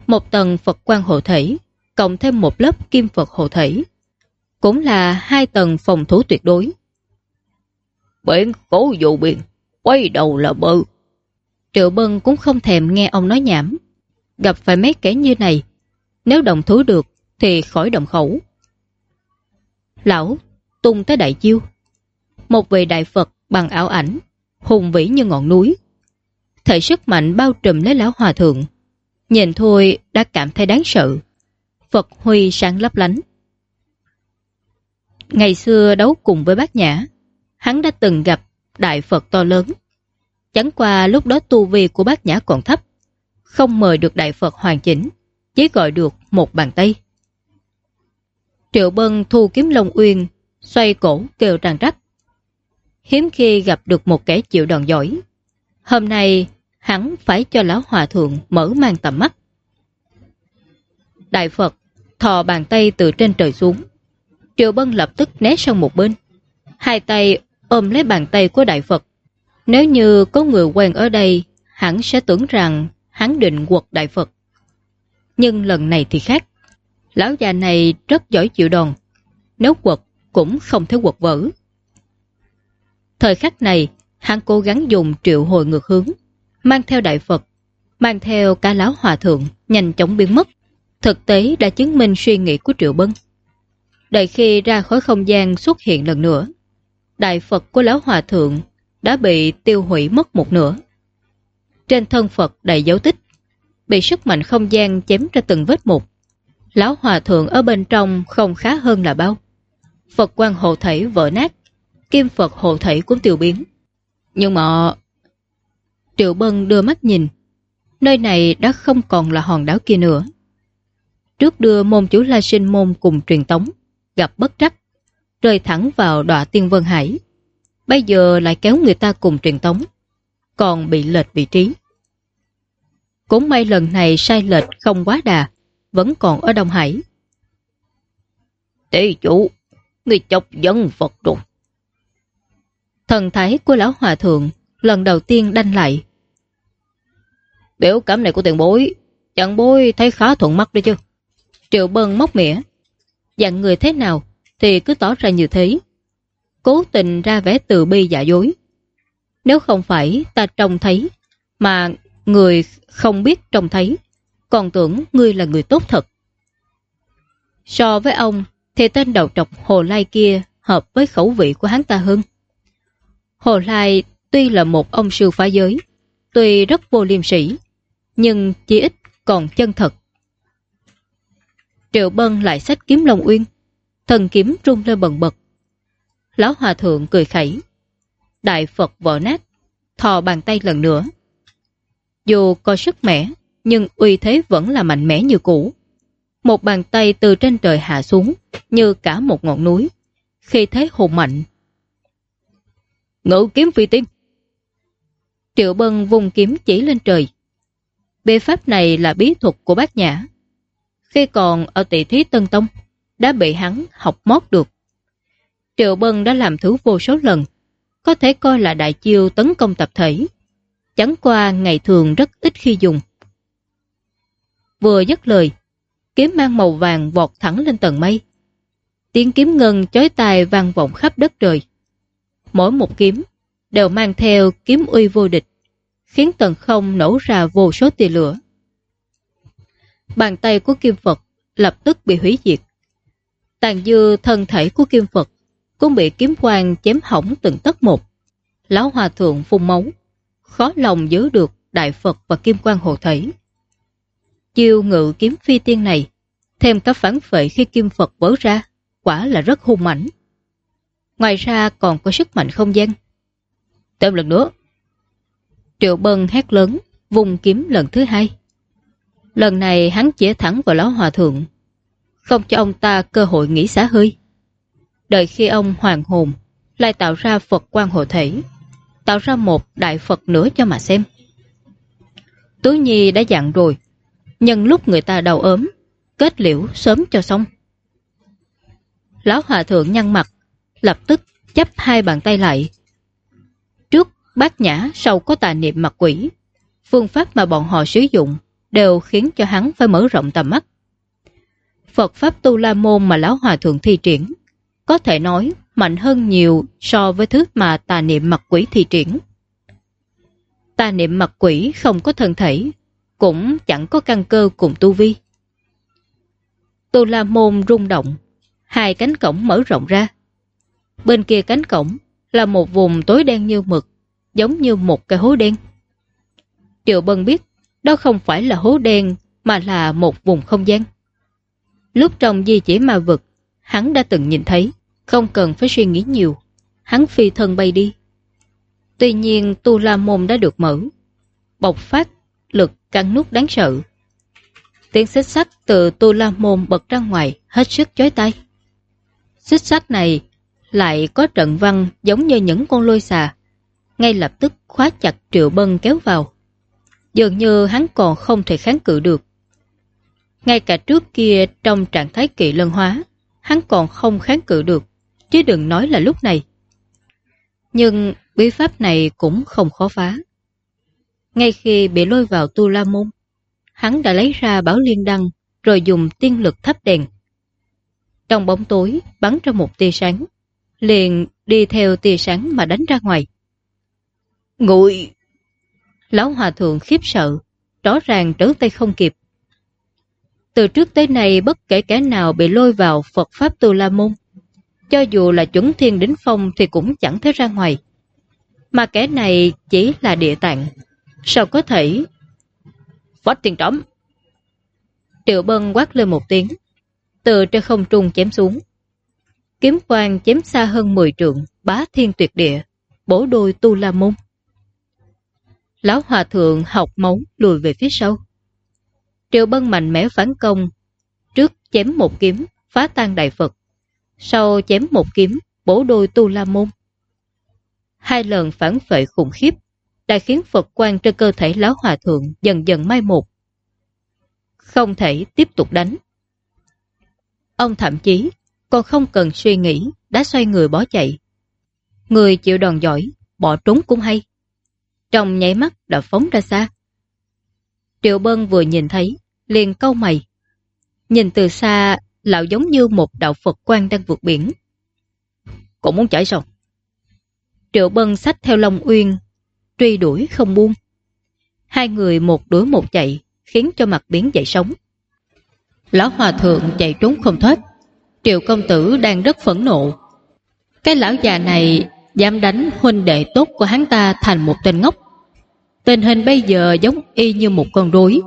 [SPEAKER 1] Một tầng Phật quan hộ thể, cộng thêm một lớp kim Phật hộ thể, cũng là hai tầng phòng thủ tuyệt đối.
[SPEAKER 2] Biển cố dụ biển, quay đầu là bơ.
[SPEAKER 1] Triệu Bân cũng không thèm nghe ông nói nhảm. Gặp phải mấy kẻ như này, nếu đồng thú được thì khỏi động khẩu. Lão tung tới đại chiêu. Một vị đại Phật bằng ảo ảnh, hùng vĩ như ngọn núi. Thể sức mạnh bao trùm lấy lão hòa thượng. Nhìn thôi đã cảm thấy đáng sợ. Phật huy sáng lấp lánh. Ngày xưa đấu cùng với bác Nhã, hắn đã từng gặp đại Phật to lớn. Chẳng qua lúc đó tu vi của bác Nhã còn thấp, không mời được đại Phật hoàn chỉnh, chỉ gọi được một bàn tay. Triệu Bân thu kiếm Long Uyên, xoay cổ kêu răng rắc. Hiếm khi gặp được một kẻ chịu đòn giỏi. Hôm nay, hắn phải cho lão hòa thượng mở mang tầm mắt. Đại Phật thò bàn tay từ trên trời xuống. Triệu Bân lập tức né sang một bên. Hai tay ôm lấy bàn tay của Đại Phật. Nếu như có người quen ở đây, hắn sẽ tưởng rằng hắn định quật Đại Phật. Nhưng lần này thì khác. Lão già này rất giỏi chịu đòn. Nếu quật cũng không thể quật vỡ. Thời khắc này, hắn cố gắng dùng triệu hồi ngược hướng, mang theo Đại Phật, mang theo cả lão hòa thượng, nhanh chóng biến mất. Thực tế đã chứng minh suy nghĩ của Triệu Bân. Đợi khi ra khỏi không gian xuất hiện lần nữa, Đại Phật của lão hòa thượng đã bị tiêu hủy mất một nửa. Trên thân Phật đầy dấu tích, bị sức mạnh không gian chém ra từng vết mục. Lão hòa thượng ở bên trong không khá hơn là bao. Phật quan hộ thể vỡ nát, kim Phật hộ thể cũng tiêu biến. Nhưng mà... Triệu Bân đưa mắt nhìn, nơi này đã không còn là hòn đảo kia nữa. Trước đưa môn chủ La Sinh môn cùng truyền tống, gặp bất trắc, rơi thẳng vào đọa tiên Vân Hải. Bây giờ lại kéo người ta cùng truyền tống, còn bị lệch vị trí. Cũng may lần này sai lệch không quá đà, vẫn còn ở Đông Hải.
[SPEAKER 2] tỷ chủ, người chọc dân Phật rồi.
[SPEAKER 1] Thần thái của lão hòa thượng lần đầu tiên đanh lại.
[SPEAKER 2] Biểu cảm này của tiền bối, chẳng bối thấy khá thuận mắt đấy chứ.
[SPEAKER 1] Triệu Bân móc mỉa. Dạng người thế nào thì cứ tỏ ra như thế. Cố tình ra vẻ từ bi giả dối. Nếu không phải ta trông thấy, mà người không biết trông thấy, còn tưởng ngươi là người tốt thật. So với ông, thì tên đầu trọc Hồ Lai kia hợp với khẩu vị của hắn ta hơn. Hồ Lai tuy là một ông sư phá giới, tuy rất vô liêm sĩ, nhưng chỉ ít còn chân thật. Triệu Bân lại sách kiếm Long Uyên, thần kiếm rung lên bần bật. Lão Hòa Thượng cười khẩy, Đại Phật vỡ nát, thò bàn tay lần nữa. Dù có sức mẻ, nhưng uy thế vẫn là mạnh mẽ như cũ. Một bàn tay từ trên trời hạ xuống, như cả một ngọn núi, khi thế hùng mạnh.
[SPEAKER 2] Ngự kiếm phi tiên
[SPEAKER 1] Triệu Bân vùng kiếm chỉ lên trời. Bê pháp này là bí thuật của bác nhã. Khi còn ở tỷ thí Tân Tông, đã bị hắn học mót được. Triệu Bân đã làm thứ vô số lần, có thể coi là đại chiêu tấn công tập thể. Chẳng qua ngày thường rất ít khi dùng. Vừa dứt lời, kiếm mang màu vàng vọt thẳng lên tầng mây. Tiếng kiếm ngân chói tai vang vọng khắp đất trời. Mỗi một kiếm đều mang theo kiếm uy vô địch, khiến tầng không nổ ra vô số tia lửa. Bàn tay của Kim Phật lập tức bị hủy diệt. Tàn dư thân thể của Kim Phật cũng bị kiếm quang chém hỏng từng tấc một. Lão Hòa Thượng phun máu, khó lòng giữ được Đại Phật và Kim Quang hồ thể. Chiêu ngự kiếm phi tiên này, thêm các phản phệ khi Kim Phật bớ ra, quả là rất hung mãnh. Ngoài ra còn có sức mạnh không gian.
[SPEAKER 2] Thêm lần nữa.
[SPEAKER 1] Triệu Bân hét lớn, vùng kiếm lần thứ hai. Lần này hắn chĩa thẳng vào lão hòa thượng, không cho ông ta cơ hội nghỉ xả hơi. Đợi khi ông hoàng hồn, lại tạo ra Phật quan hộ thể, tạo ra một đại Phật nữa cho mà xem. Tứ Nhi đã dặn rồi, nhân lúc người ta đầu ốm, kết liễu sớm cho xong. Lão hòa thượng nhăn mặt, lập tức chấp hai bàn tay lại. Trước bát nhã sau có tà niệm mặt quỷ, phương pháp mà bọn họ sử dụng đều khiến cho hắn phải mở rộng tầm mắt. Phật Pháp Tu La Môn mà Lão Hòa Thượng thi triển, có thể nói mạnh hơn nhiều so với thứ mà tà niệm mặt quỷ thi triển. Tà niệm mặt quỷ không có thân thể, cũng chẳng có căn cơ cùng tu vi. Tu La Môn rung động, hai cánh cổng mở rộng ra. Bên kia cánh cổng là một vùng tối đen như mực, giống như một cái hố đen. Triệu Bân biết đó không phải là hố đen mà là một vùng không gian. Lúc trong di chỉ ma vực, hắn đã từng nhìn thấy, không cần phải suy nghĩ nhiều. Hắn phi thân bay đi. Tuy nhiên tu la môn đã được mở. Bộc phát, lực căng nút đáng sợ. Tiếng xích sắt từ tu la môn bật ra ngoài, hết sức chói tay. Xích sắt này lại có trận văn giống như những con lôi xà. Ngay lập tức khóa chặt triệu bân kéo vào. Dường như hắn còn không thể kháng cự được. Ngay cả trước kia trong trạng thái kỵ lân hóa, hắn còn không kháng cự được, chứ đừng nói là lúc này. Nhưng bí pháp này cũng không khó phá. Ngay khi bị lôi vào tu la môn, hắn đã lấy ra bảo liên đăng rồi dùng tiên lực thắp đèn. Trong bóng tối bắn ra một tia sáng, liền đi theo tia sáng mà đánh ra ngoài. Ngụy! Lão Hòa Thượng khiếp sợ, rõ ràng trở tay không kịp. Từ trước tới nay bất kể kẻ nào bị lôi vào Phật Pháp Tu La Môn, cho dù là chuẩn thiên đính phong thì cũng chẳng thể ra ngoài. Mà kẻ này chỉ là địa tạng, sao có thể... Phách tiền trống! Triệu Bân quát lên một tiếng, từ trên không trung chém xuống. Kiếm quang chém xa hơn 10 trượng, bá thiên tuyệt địa, bổ đôi Tu La Môn. Lão Hòa Thượng học máu lùi về phía sau. Triệu Bân mạnh mẽ phản công, trước chém một kiếm, phá tan đại Phật, sau chém một kiếm, bổ đôi tu la môn. Hai lần phản phệ khủng khiếp, đã khiến Phật quan trên cơ thể Lão Hòa Thượng dần dần mai một. Không thể tiếp tục đánh. Ông thậm chí còn không cần suy nghĩ, đã xoay người bỏ chạy. Người chịu đòn giỏi, bỏ trốn cũng hay. Trong nháy mắt đã phóng ra xa. Triệu Bân vừa nhìn thấy, liền câu mày. Nhìn từ xa, lão giống như một đạo Phật quan đang vượt biển. Cũng muốn chạy sao? Triệu Bân sách theo Long Uyên, truy đuổi không buông. Hai người một đuổi một chạy, khiến cho mặt biến dậy sống Lão Hòa Thượng chạy trốn không thoát. Triệu Công Tử đang rất phẫn nộ. Cái lão già này dám đánh huynh đệ tốt của hắn ta thành một tên ngốc. Tình hình bây giờ giống y như một con rối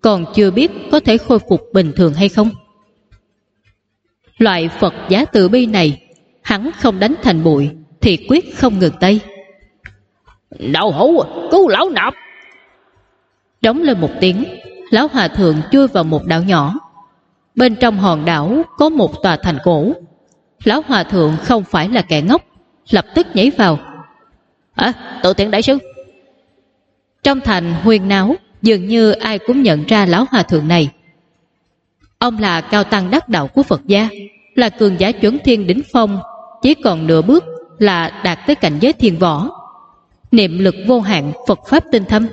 [SPEAKER 1] còn chưa biết có thể khôi phục bình thường hay không. Loại Phật giá tự bi này, hắn không đánh thành bụi, thì quyết không ngừng tay.
[SPEAKER 2] Đạo hữu, cứu lão nạp!
[SPEAKER 1] Đóng lên một tiếng, lão hòa thượng chui vào một đảo nhỏ. Bên trong hòn đảo có một tòa thành cổ. Lão hòa thượng không phải là kẻ ngốc, lập tức nhảy vào.
[SPEAKER 2] À, tự tiện đại sư.
[SPEAKER 1] Trong thành huyền náo, Dường như ai cũng nhận ra lão hòa thượng này Ông là cao tăng đắc đạo của Phật gia Là cường giả chuẩn thiên đỉnh phong Chỉ còn nửa bước là đạt tới cảnh giới thiên võ Niệm lực vô hạn Phật Pháp tinh thâm.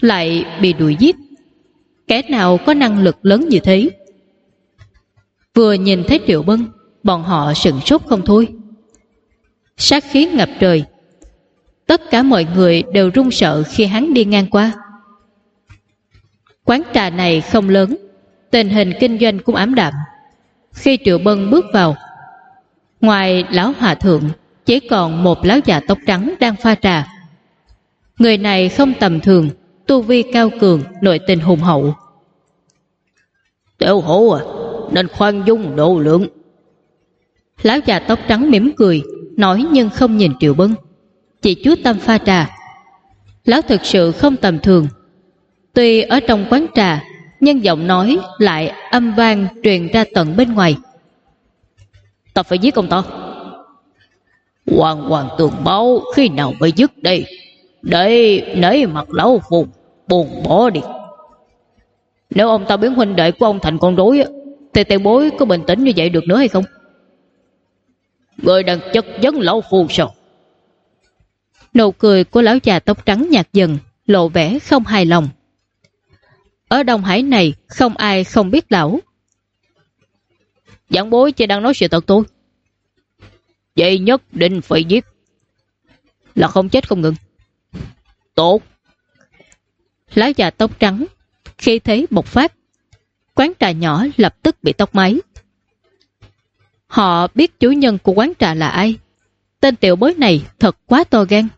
[SPEAKER 1] Lại bị đuổi giết. Kẻ nào có năng lực lớn như thế? Vừa nhìn thấy Triệu Bân Bọn họ sừng sốt không thôi. Sát khí ngập trời. Tất cả mọi người đều run sợ khi hắn đi ngang qua. Quán trà này không lớn, tình hình kinh doanh cũng ám đạm. Khi Triệu Bân bước vào, ngoài lão hòa thượng, chỉ còn một lão già tóc trắng đang pha trà. Người này không tầm thường, tu vi cao cường, nội tình hùng hậu.
[SPEAKER 2] Tiểu hổ à, nên khoan dung độ lượng.
[SPEAKER 1] Lão già tóc trắng mỉm cười, nói nhưng không nhìn Triệu Bân. Chỉ chú tâm pha trà. Lão thực sự không tầm thường. Tuy ở trong quán trà, nhưng giọng nói lại âm vang truyền ra tận bên ngoài.
[SPEAKER 2] Ta phải giết ông ta. Hoàng hoàng tường báo khi nào mới dứt đây? Để nấy mặt lão phù buồn bỏ đi. Nếu ông ta biến huynh đệ của ông thành con rối Thì tiền bối có bình tĩnh như vậy được nữa hay không? Người đang chất vấn lão phù sao?
[SPEAKER 1] Nụ cười của lão già tóc trắng nhạt dần Lộ vẻ không hài lòng. Ở Đông Hải này Không ai không biết lão.
[SPEAKER 2] Giảng bối chỉ đang nói sự thật tôi Vậy nhất định phải giết Là không chết không ngừng Tốt
[SPEAKER 1] Lão già tóc trắng khi thế bộc phát, quán trà nhỏ lập tức bị tóc máy. Họ biết chủ nhân của quán trà là ai. Tên tiểu bối này thật quá to gan.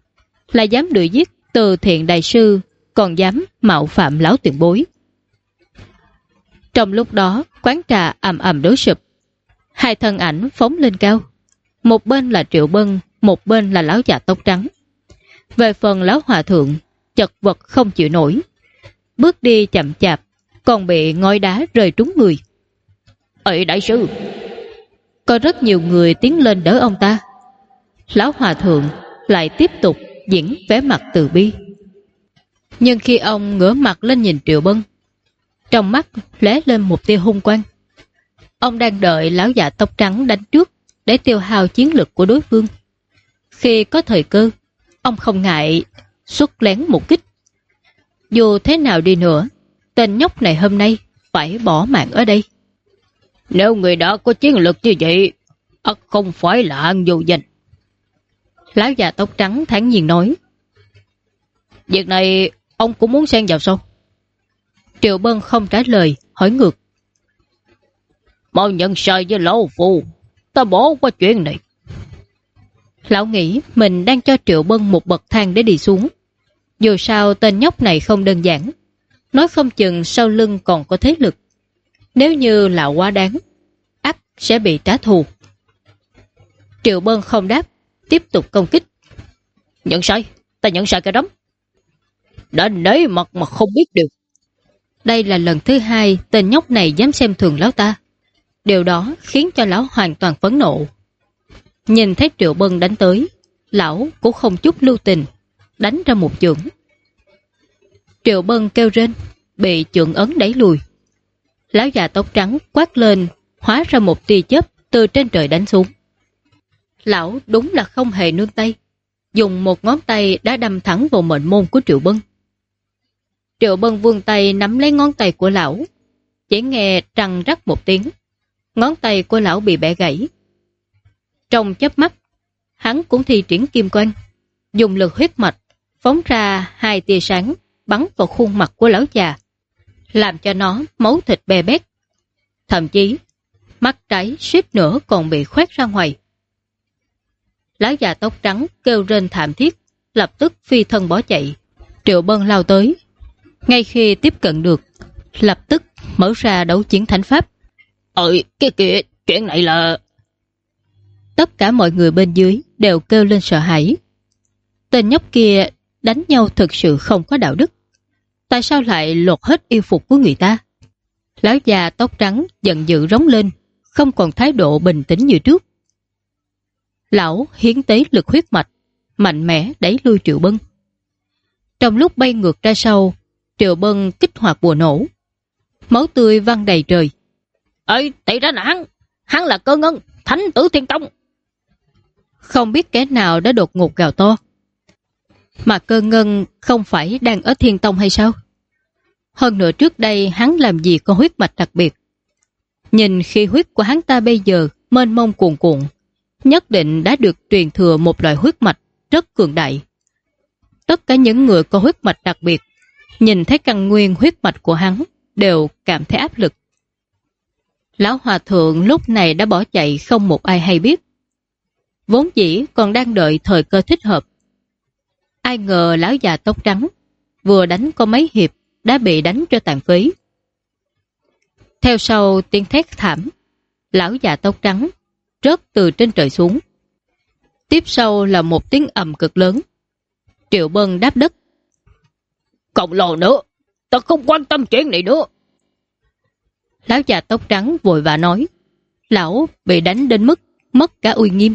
[SPEAKER 1] Là dám đuổi giết từ thiện đại sư, còn dám mạo phạm lão tiền bối. Trong lúc đó, quán trà ầm ầm đối sụp. Hai thân ảnh phóng lên cao. Một bên là Triệu Bân, một bên là lão già tóc trắng. Về phần lão hòa thượng, chật vật không chịu nổi, bước đi chậm chạp, còn bị ngói đá rơi trúng người.
[SPEAKER 2] Ê đại sư!
[SPEAKER 1] Có rất nhiều người tiến lên đỡ ông ta. Lão Hòa Thượng lại tiếp tục diễn vẻ mặt từ bi. Nhưng khi ông ngửa mặt lên nhìn Triệu Bân, trong mắt lóe lên một tia hung quang. Ông đang đợi lão già tóc trắng đánh trước để tiêu hao chiến lực của đối phương. Khi có thời cơ, ông không ngại xuất lén một kích dù thế nào đi nữa, tên nhóc này hôm nay phải bỏ mạng ở đây.
[SPEAKER 2] Nếu người đó có chiến lực như vậy, ắt không phải là ăn vô danh.
[SPEAKER 1] Lão già tóc trắng thản nhiên nói.
[SPEAKER 2] Việc này ông cũng muốn xen vào sao?
[SPEAKER 1] Triệu Bân không trả lời, hỏi ngược.
[SPEAKER 2] Mau nhận sai với lão phù, ta bỏ qua chuyện này.
[SPEAKER 1] Lão nghĩ mình đang cho Triệu Bân một bậc thang để đi xuống. Dù sao tên nhóc này không đơn giản. Nói không chừng sau lưng còn có thế lực. Nếu như lão quá đáng, ắt sẽ bị trả thù. Triệu Bân không đáp, tiếp tục công kích.
[SPEAKER 2] Nhận sai, ta nhận sai cái đấm. Đã nấy mặt mà không biết được.
[SPEAKER 1] Đây là lần thứ hai tên nhóc này dám xem thường lão ta. Điều đó khiến cho lão hoàn toàn phấn nộ. Nhìn thấy Triệu Bân đánh tới, lão cũng không chút lưu tình, đánh ra một chưởng. Triệu Bân kêu rên, bị chưởng ấn đẩy lùi. Lão già tóc trắng quát lên, hóa ra một tia chớp từ trên trời đánh xuống. Lão đúng là không hề nương tay, dùng một ngón tay đã đâm thẳng vào mệnh môn của Triệu Bân. Triệu Bân vươn tay nắm lấy ngón tay của lão, chỉ nghe trăng rắc một tiếng. Ngón tay của lão bị bẻ gãy. Trong chớp mắt, hắn cũng thi triển kim quang, dùng lực huyết mạch phóng ra hai tia sáng bắn vào khuôn mặt của lão già, làm cho nó máu thịt bè bét. Thậm chí, mắt trái suýt nữa còn bị khoét ra ngoài. Lão già tóc trắng kêu rên thảm thiết, lập tức phi thân bỏ chạy. Triệu Bân lao tới. Ngay khi tiếp cận được, lập tức mở ra đấu chiến thánh pháp.
[SPEAKER 2] Ơi, cái kìa, chuyện này là...
[SPEAKER 1] Tất cả mọi người bên dưới đều kêu lên sợ hãi. Tên nhóc kia đánh nhau thực sự không có đạo đức. Tại sao lại lột hết yêu phục của người ta? Lão già tóc trắng giận dữ rống lên, không còn thái độ bình tĩnh như trước. Lão hiến tế lực huyết mạch, mạnh mẽ đẩy lui Triệu Bân. Trong lúc bay ngược ra sau, Triệu Bân kích hoạt bùa nổ. Máu tươi văng đầy trời.
[SPEAKER 2] Ê, tị ra là hắn! Hắn là cơ ngân, thánh tử thiên tông!
[SPEAKER 1] Không biết kẻ nào đã đột ngột gào to. Mà cơ ngân không phải đang ở thiên tông hay sao? Hơn nữa trước đây hắn làm gì có huyết mạch đặc biệt. Nhìn khi huyết của hắn ta bây giờ mênh mông cuồn cuộn, nhất định đã được truyền thừa một loại huyết mạch rất cường đại. Tất cả những người có huyết mạch đặc biệt, nhìn thấy căn nguyên huyết mạch của hắn đều cảm thấy áp lực. Lão Hòa Thượng lúc này đã bỏ chạy không một ai hay biết. Vốn dĩ còn đang đợi thời cơ thích hợp Ai ngờ lão già tóc trắng vừa đánh có mấy hiệp đã bị đánh cho tàn phí. Theo sau tiếng thét thảm, lão già tóc trắng rớt từ trên trời xuống. Tiếp sau là một tiếng ầm cực lớn. Triệu Bân đáp đất,
[SPEAKER 2] Cộng lồ nữa, ta không quan tâm chuyện này nữa.
[SPEAKER 1] Lão già tóc trắng vội vã nói. Lão bị đánh đến mức mất cả uy nghiêm.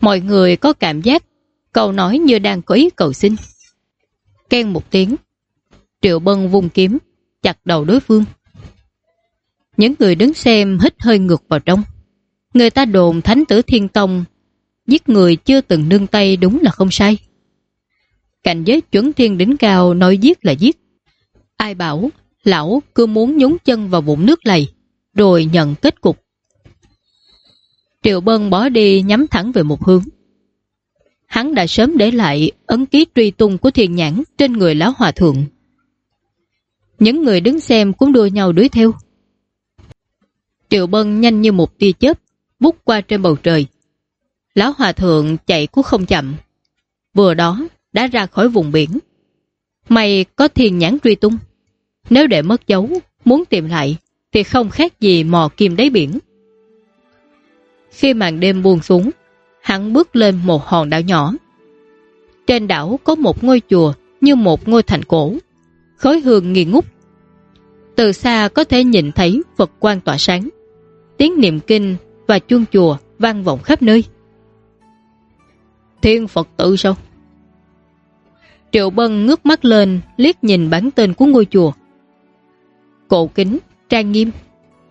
[SPEAKER 1] Mọi người có cảm giác câu nói như đang có ý cầu xin. Ken một tiếng. Triệu Bân vùng kiếm, chặt đầu đối phương. Những người đứng xem hít hơi ngược vào trong. Người ta đồn Thánh tử Thiên Tông giết người chưa từng nương tay đúng là không sai. Cảnh giới chuẩn thiên đỉnh cao nói giết là giết. Ai bảo lão cứ muốn nhúng chân vào vũng nước lầy rồi nhận kết cục. Triệu Bân bỏ đi nhắm thẳng về một hướng. Hắn đã sớm để lại ấn ký truy tung của thiền nhãn trên người lão hòa thượng. Những người đứng xem cũng đua nhau đuổi theo. Triệu Bân nhanh như một tia chớp, bút qua trên bầu trời. Lão hòa thượng chạy cũng không chậm. Vừa đó đã ra khỏi vùng biển. Mày có thiền nhãn truy tung. Nếu để mất dấu, muốn tìm lại, thì không khác gì mò kim đáy biển. Khi màn đêm buông xuống, hắn bước lên một hòn đảo nhỏ. Trên đảo có một ngôi chùa như một ngôi thành cổ, khói hương nghi ngút. Từ xa có thể nhìn thấy Phật quan tỏa sáng, tiếng niệm kinh và chuông chùa vang vọng khắp nơi. Thiên Phật tự sao? Triệu Bân ngước mắt lên liếc nhìn bản tên của ngôi chùa. Cổ kính, trang nghiêm,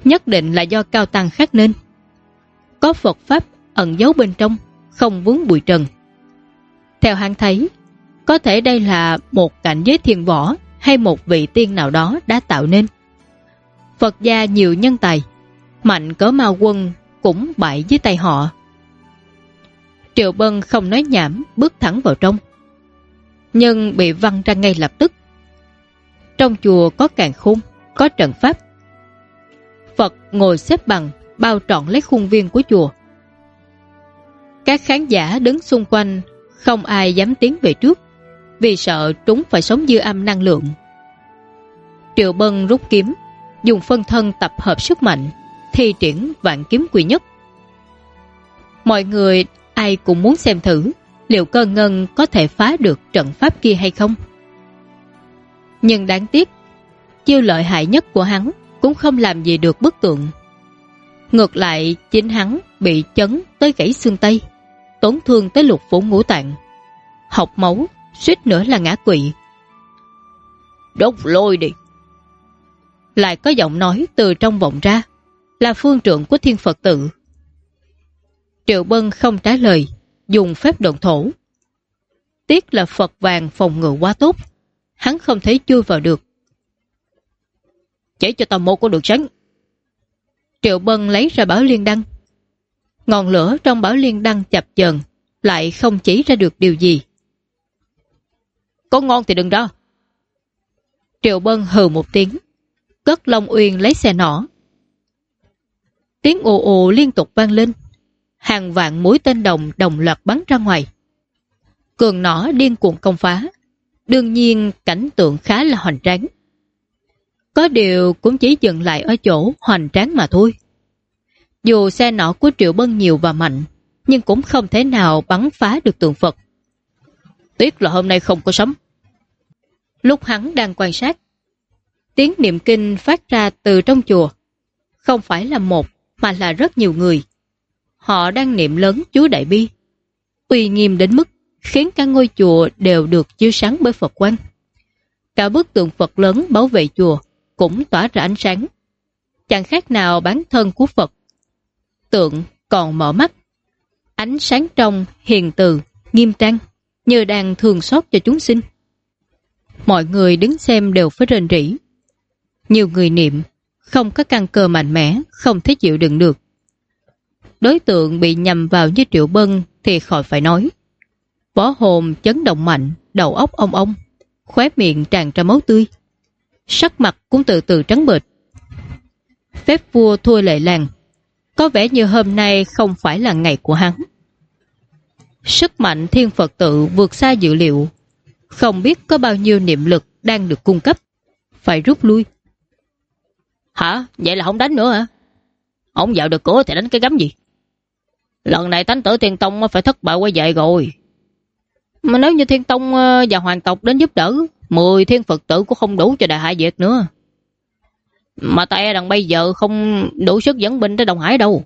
[SPEAKER 1] nhất định là do cao tăng khác nên. Có Phật Pháp ẩn giấu bên trong, không vướng bụi trần. Theo hắn thấy, có thể đây là một cảnh giới thiền võ hay một vị tiên nào đó đã tạo nên. Phật gia nhiều nhân tài, mạnh cỡ mao quân cũng bại dưới tay họ. Triệu Bân không nói nhảm bước thẳng vào trong. Nhưng bị văng ra ngay lập tức. Trong chùa có càng khung, có trận pháp. Phật ngồi xếp bằng, bao trọn lấy khuôn viên của chùa. Các khán giả đứng xung quanh, không ai dám tiến về trước, vì sợ chúng phải sống dư âm năng lượng. Triệu Bân rút kiếm, dùng phân thân tập hợp sức mạnh, thi triển vạn kiếm quỷ nhất. Mọi người ai cũng muốn xem thử liệu cơ ngân có thể phá được trận pháp kia hay không. Nhưng đáng tiếc, chiêu lợi hại nhất của hắn cũng không làm gì được bức tượng. Ngược lại, chính hắn bị chấn tới gãy xương tay, tổn thương tới lục phủ ngũ tạng, học máu, suýt nữa là ngã quỵ.
[SPEAKER 2] Đốt lôi đi!
[SPEAKER 1] Lại có giọng nói từ trong vọng ra, là phương trượng của thiên Phật tự. Triệu Bân không trả lời, dùng phép độn thổ. Tiếc là Phật vàng phòng ngự quá tốt, hắn không thể chui vào được.
[SPEAKER 2] Chỉ cho tao một của đường sánh.
[SPEAKER 1] Triệu Bân lấy ra bảo liên đăng. Ngọn lửa trong bảo liên đăng chập chờn lại không chỉ ra được điều gì.
[SPEAKER 2] Có ngon thì đừng ra.
[SPEAKER 1] Triệu Bân hừ một tiếng, cất Long Uyên lấy xe nỏ. Tiếng ồ ồ liên tục vang lên, hàng vạn mũi tên đồng đồng loạt bắn ra ngoài. Cường nỏ điên cuộn công phá, đương nhiên cảnh tượng khá là hoành tráng. Có điều cũng chỉ dừng lại ở chỗ hoành tráng mà thôi. Dù xe nỏ của Triệu Bân nhiều và mạnh, nhưng cũng không thể nào bắn phá được tượng Phật.
[SPEAKER 2] Tiếc là hôm nay không có sấm.
[SPEAKER 1] Lúc hắn đang quan sát, tiếng niệm kinh phát ra từ trong chùa. Không phải là một, mà là rất nhiều người. Họ đang niệm lớn chúa Đại Bi. Uy nghiêm đến mức khiến cả ngôi chùa đều được chiếu sáng bởi Phật quang. Cả bức tượng Phật lớn bảo vệ chùa cũng tỏa ra ánh sáng. Chẳng khác nào bán thân của Phật. Tượng còn mở mắt. Ánh sáng trong, hiền từ, nghiêm trang, như đang thường xót cho chúng sinh. Mọi người đứng xem đều phải rên rỉ. Nhiều người niệm, không có căn cơ mạnh mẽ, không thể chịu đựng được. Đối tượng bị nhầm vào như Triệu Bân thì khỏi phải nói. Võ hồn chấn động mạnh, đầu óc ong ong, khóe miệng tràn ra máu tươi. Sắc mặt cũng từ từ trắng bệch. Phép vua thua lệ làng, có vẻ như hôm nay không phải là ngày của hắn. Sức mạnh thiên Phật tự vượt xa dự liệu, không biết có bao nhiêu niệm lực đang được cung cấp, phải rút lui.
[SPEAKER 2] Hả? Vậy là không đánh nữa hả? Ông vào được cửa thì đánh cái gắm gì? Lần này tánh tử Thiên Tông phải thất bại quay về rồi.
[SPEAKER 1] Mà nếu như Thiên Tông ờ, và Hoàng tộc đến giúp đỡ
[SPEAKER 2] Mười thiên Phật tử cũng không đủ cho đại hạ diệt nữa. Mà ta e rằng bây giờ không đủ sức dẫn binh tới đồng Hải đâu.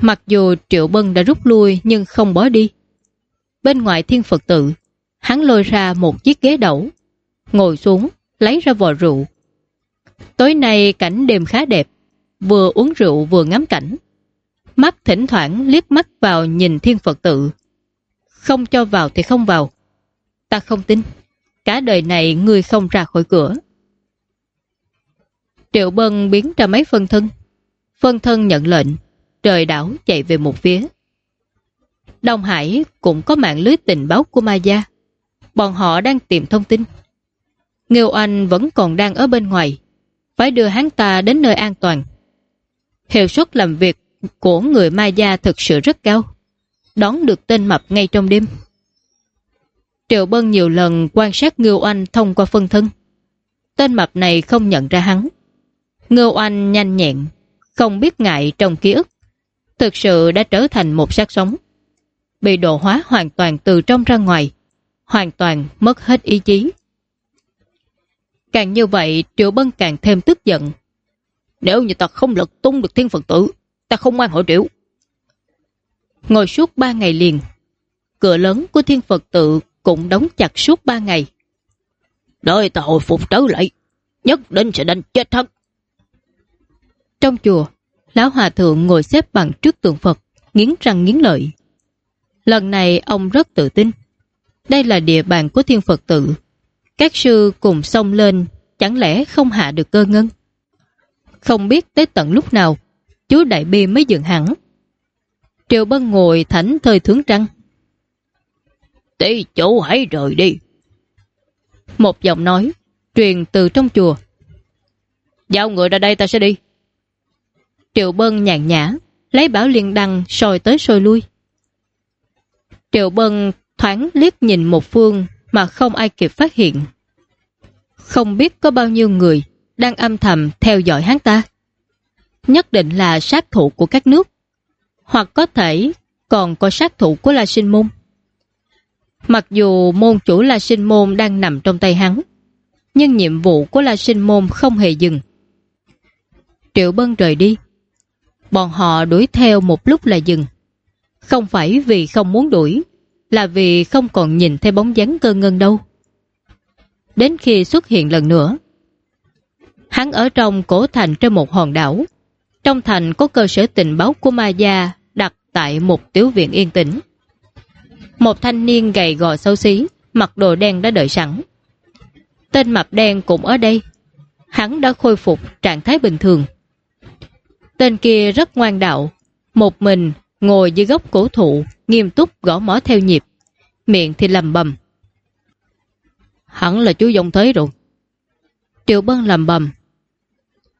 [SPEAKER 1] Mặc dù Triệu Bân đã rút lui nhưng không bỏ đi. Bên ngoài thiên Phật tự, hắn lôi ra một chiếc ghế đẩu, ngồi xuống, lấy ra vò rượu. Tối nay cảnh đêm khá đẹp, vừa uống rượu vừa ngắm cảnh. Mắt thỉnh thoảng liếc mắt vào nhìn thiên Phật tự. Không cho vào thì không vào. Ta không tin, cả đời này người không ra khỏi cửa. Triệu Bân biến ra mấy phân thân. Phân thân nhận lệnh, trời đảo chạy về một phía. Đông Hải cũng có mạng lưới tình báo của Ma Gia. Bọn họ đang tìm thông tin. Nghiêu Anh vẫn còn đang ở bên ngoài. Phải đưa hắn ta đến nơi an toàn. Hiệu suất làm việc của người Ma Gia thực sự rất cao. Đón được tên mập ngay trong đêm. Triệu Bân nhiều lần quan sát Ngưu Anh thông qua phân thân. Tên mập này không nhận ra hắn. Ngưu Anh nhanh nhẹn, không biết ngại trong ký ức. Thực sự đã trở thành một xác sống. Bị độ hóa hoàn toàn từ trong ra ngoài. Hoàn toàn mất hết ý chí. Càng như vậy, Triệu Bân càng thêm tức giận. Nếu như ta không lật tung được thiên phật tử, ta không mang hội triệu. Ngồi suốt ba ngày liền, cửa lớn của thiên Phật tự cũng đóng chặt suốt ba ngày. Đợi ta hồi phục trở lại, nhất định sẽ đánh chết hắn. Trong chùa, Lão Hòa Thượng ngồi xếp bằng trước tượng Phật, nghiến răng nghiến lợi. Lần này ông rất tự tin. Đây là địa bàn của thiên Phật tự. Các sư cùng xông lên, chẳng lẽ không hạ được cơ ngân? Không biết tới tận lúc nào, chú Đại Bi mới dừng hẳn. Triệu Bân ngồi thảnh thời thướng trăng.
[SPEAKER 2] Tỷ chủ hãy rời đi.
[SPEAKER 1] Một giọng nói, truyền từ trong chùa.
[SPEAKER 2] Giao người ra đây ta sẽ đi.
[SPEAKER 1] Triệu Bân nhàn nhã, lấy bảo liên đăng sôi tới sôi lui. Triệu Bân thoáng liếc nhìn một phương mà không ai kịp phát hiện. Không biết có bao nhiêu người đang âm thầm theo dõi hắn ta. Nhất định là sát thủ của các nước, hoặc có thể còn có sát thủ của La Sinh Môn. Mặc dù môn chủ La Sinh Môn đang nằm trong tay hắn, nhưng nhiệm vụ của La Sinh Môn không hề dừng. Triệu Bân rời đi. Bọn họ đuổi theo một lúc là dừng. Không phải vì không muốn đuổi, là vì không còn nhìn thấy bóng dáng cơ ngân đâu. Đến khi xuất hiện lần nữa, hắn ở trong cổ thành trên một hòn đảo. Trong thành có cơ sở tình báo của Ma Gia đặt tại một tiểu viện yên tĩnh. Một thanh niên gầy gò xấu xí, mặc đồ đen đã đợi sẵn. Tên mập đen cũng ở đây. Hắn đã khôi phục trạng thái bình thường. Tên kia rất ngoan đạo, một mình ngồi dưới gốc cổ thụ, nghiêm túc gõ mỏ theo nhịp, miệng thì lầm bầm. Hẳn là chú dòng thế rồi. Triệu Bân lầm bầm.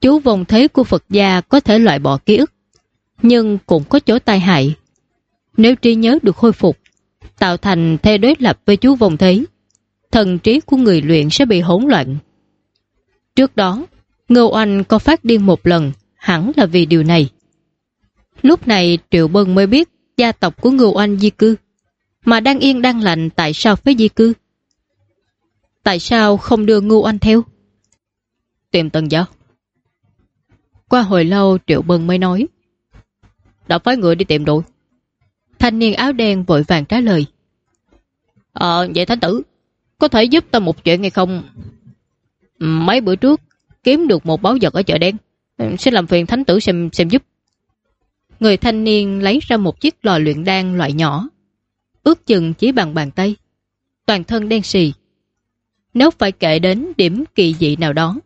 [SPEAKER 1] Chú vòng thế của Phật gia có thể loại bỏ ký ức, nhưng cũng có chỗ tai hại. Nếu trí nhớ được khôi phục, tạo thành thế đối lập với chú vòng thế, thần trí của người luyện sẽ bị hỗn loạn. Trước đó, Ngô Anh có phát điên một lần, hẳn là vì điều này. Lúc này Triệu Bân mới biết gia tộc của Ngô Anh di cư, mà đang yên đang lạnh tại sao phải di cư. Tại sao không đưa Ngô Anh theo? Tìm tần giáo. Qua hồi lâu Triệu Bân mới nói. Đã phái người đi tìm rồi. Thanh niên áo đen vội vàng trả lời. Ờ, vậy thánh tử, có thể giúp ta một chuyện hay không? Mấy bữa trước, kiếm được một báo vật ở chợ đen. xin làm phiền thánh tử xem xem giúp. Người thanh niên lấy ra một chiếc lò luyện đan loại nhỏ. Ước chừng chỉ bằng bàn tay. Toàn thân đen xì. Nếu phải kể đến điểm kỳ dị nào đó,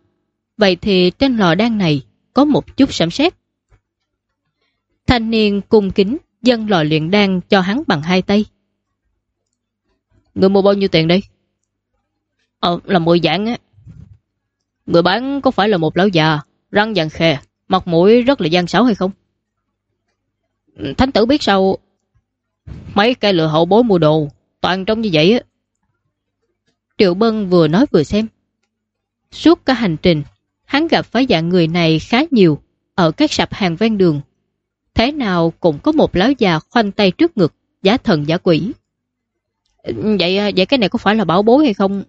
[SPEAKER 1] vậy thì trên lò đan này có một chút sẩm sét. Thanh niên cung kính dân lò luyện đan cho hắn bằng hai tay. Người mua bao nhiêu tiền đây? Ờ, là 10 dạng á. Người bán có phải là một lão già, răng vàng khè, mặt mũi rất là gian xảo hay không? Thánh tử biết sao mấy cây lừa hậu bối mua đồ toàn trông như vậy á. Triệu Bân vừa nói vừa xem. Suốt cả hành trình, hắn gặp phải dạng người này khá nhiều ở các sạp hàng ven đường. Thế nào cũng có một lão già khoanh tay trước ngực, giá thần giả quỷ. Vậy vậy cái này có phải là bảo bối hay không?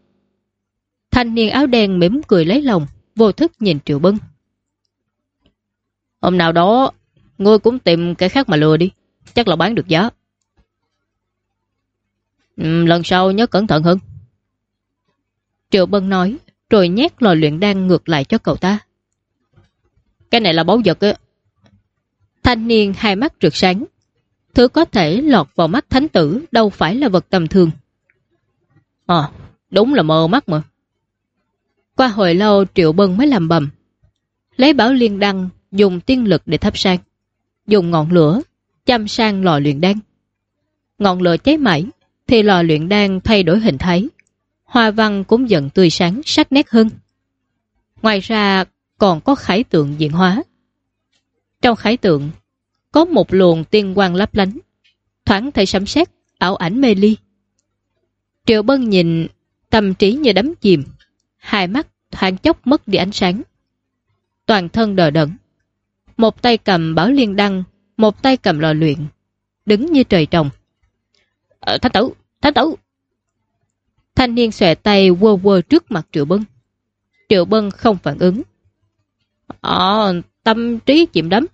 [SPEAKER 1] Thanh niên áo đen mỉm cười lấy lòng, vô thức nhìn Triệu Bân.
[SPEAKER 2] Hôm nào đó, ngươi cũng tìm cái khác mà lừa đi, chắc là bán được giá. Lần sau nhớ cẩn thận hơn.
[SPEAKER 1] Triệu Bân nói, rồi nhét lò luyện đan ngược lại cho cậu ta.
[SPEAKER 2] Cái này là báu vật á.
[SPEAKER 1] Thanh niên hai mắt rực sáng. Thứ có thể lọt vào mắt thánh tử đâu phải là vật tầm thường.
[SPEAKER 2] À, đúng là mơ mắt mà.
[SPEAKER 1] Qua hồi lâu Triệu Bân mới làm bầm. Lấy bảo liên đăng, dùng tiên lực để thắp sang. Dùng ngọn lửa, chăm sang lò luyện đan. Ngọn lửa cháy mãi, thì lò luyện đan thay đổi hình thái. Hoa văn cũng dần tươi sáng, sắc nét hơn. Ngoài ra còn có khải tượng diện hóa. Trong khải tượng, có một luồng tiên quang lấp lánh, thoáng thể sấm sét ảo ảnh mê ly. Triệu Bân nhìn, tâm trí như đắm chìm, hai mắt thoáng chốc mất đi ánh sáng. Toàn thân đờ đẫn. Một tay cầm bảo liên đăng, một tay cầm lò luyện, đứng như trời trồng.
[SPEAKER 2] Ờ, thánh tử, thánh tử.
[SPEAKER 1] Thanh niên xòe tay quơ quơ trước mặt Triệu Bân. Triệu Bân không phản ứng.
[SPEAKER 2] Ờ, tâm trí chìm đắm.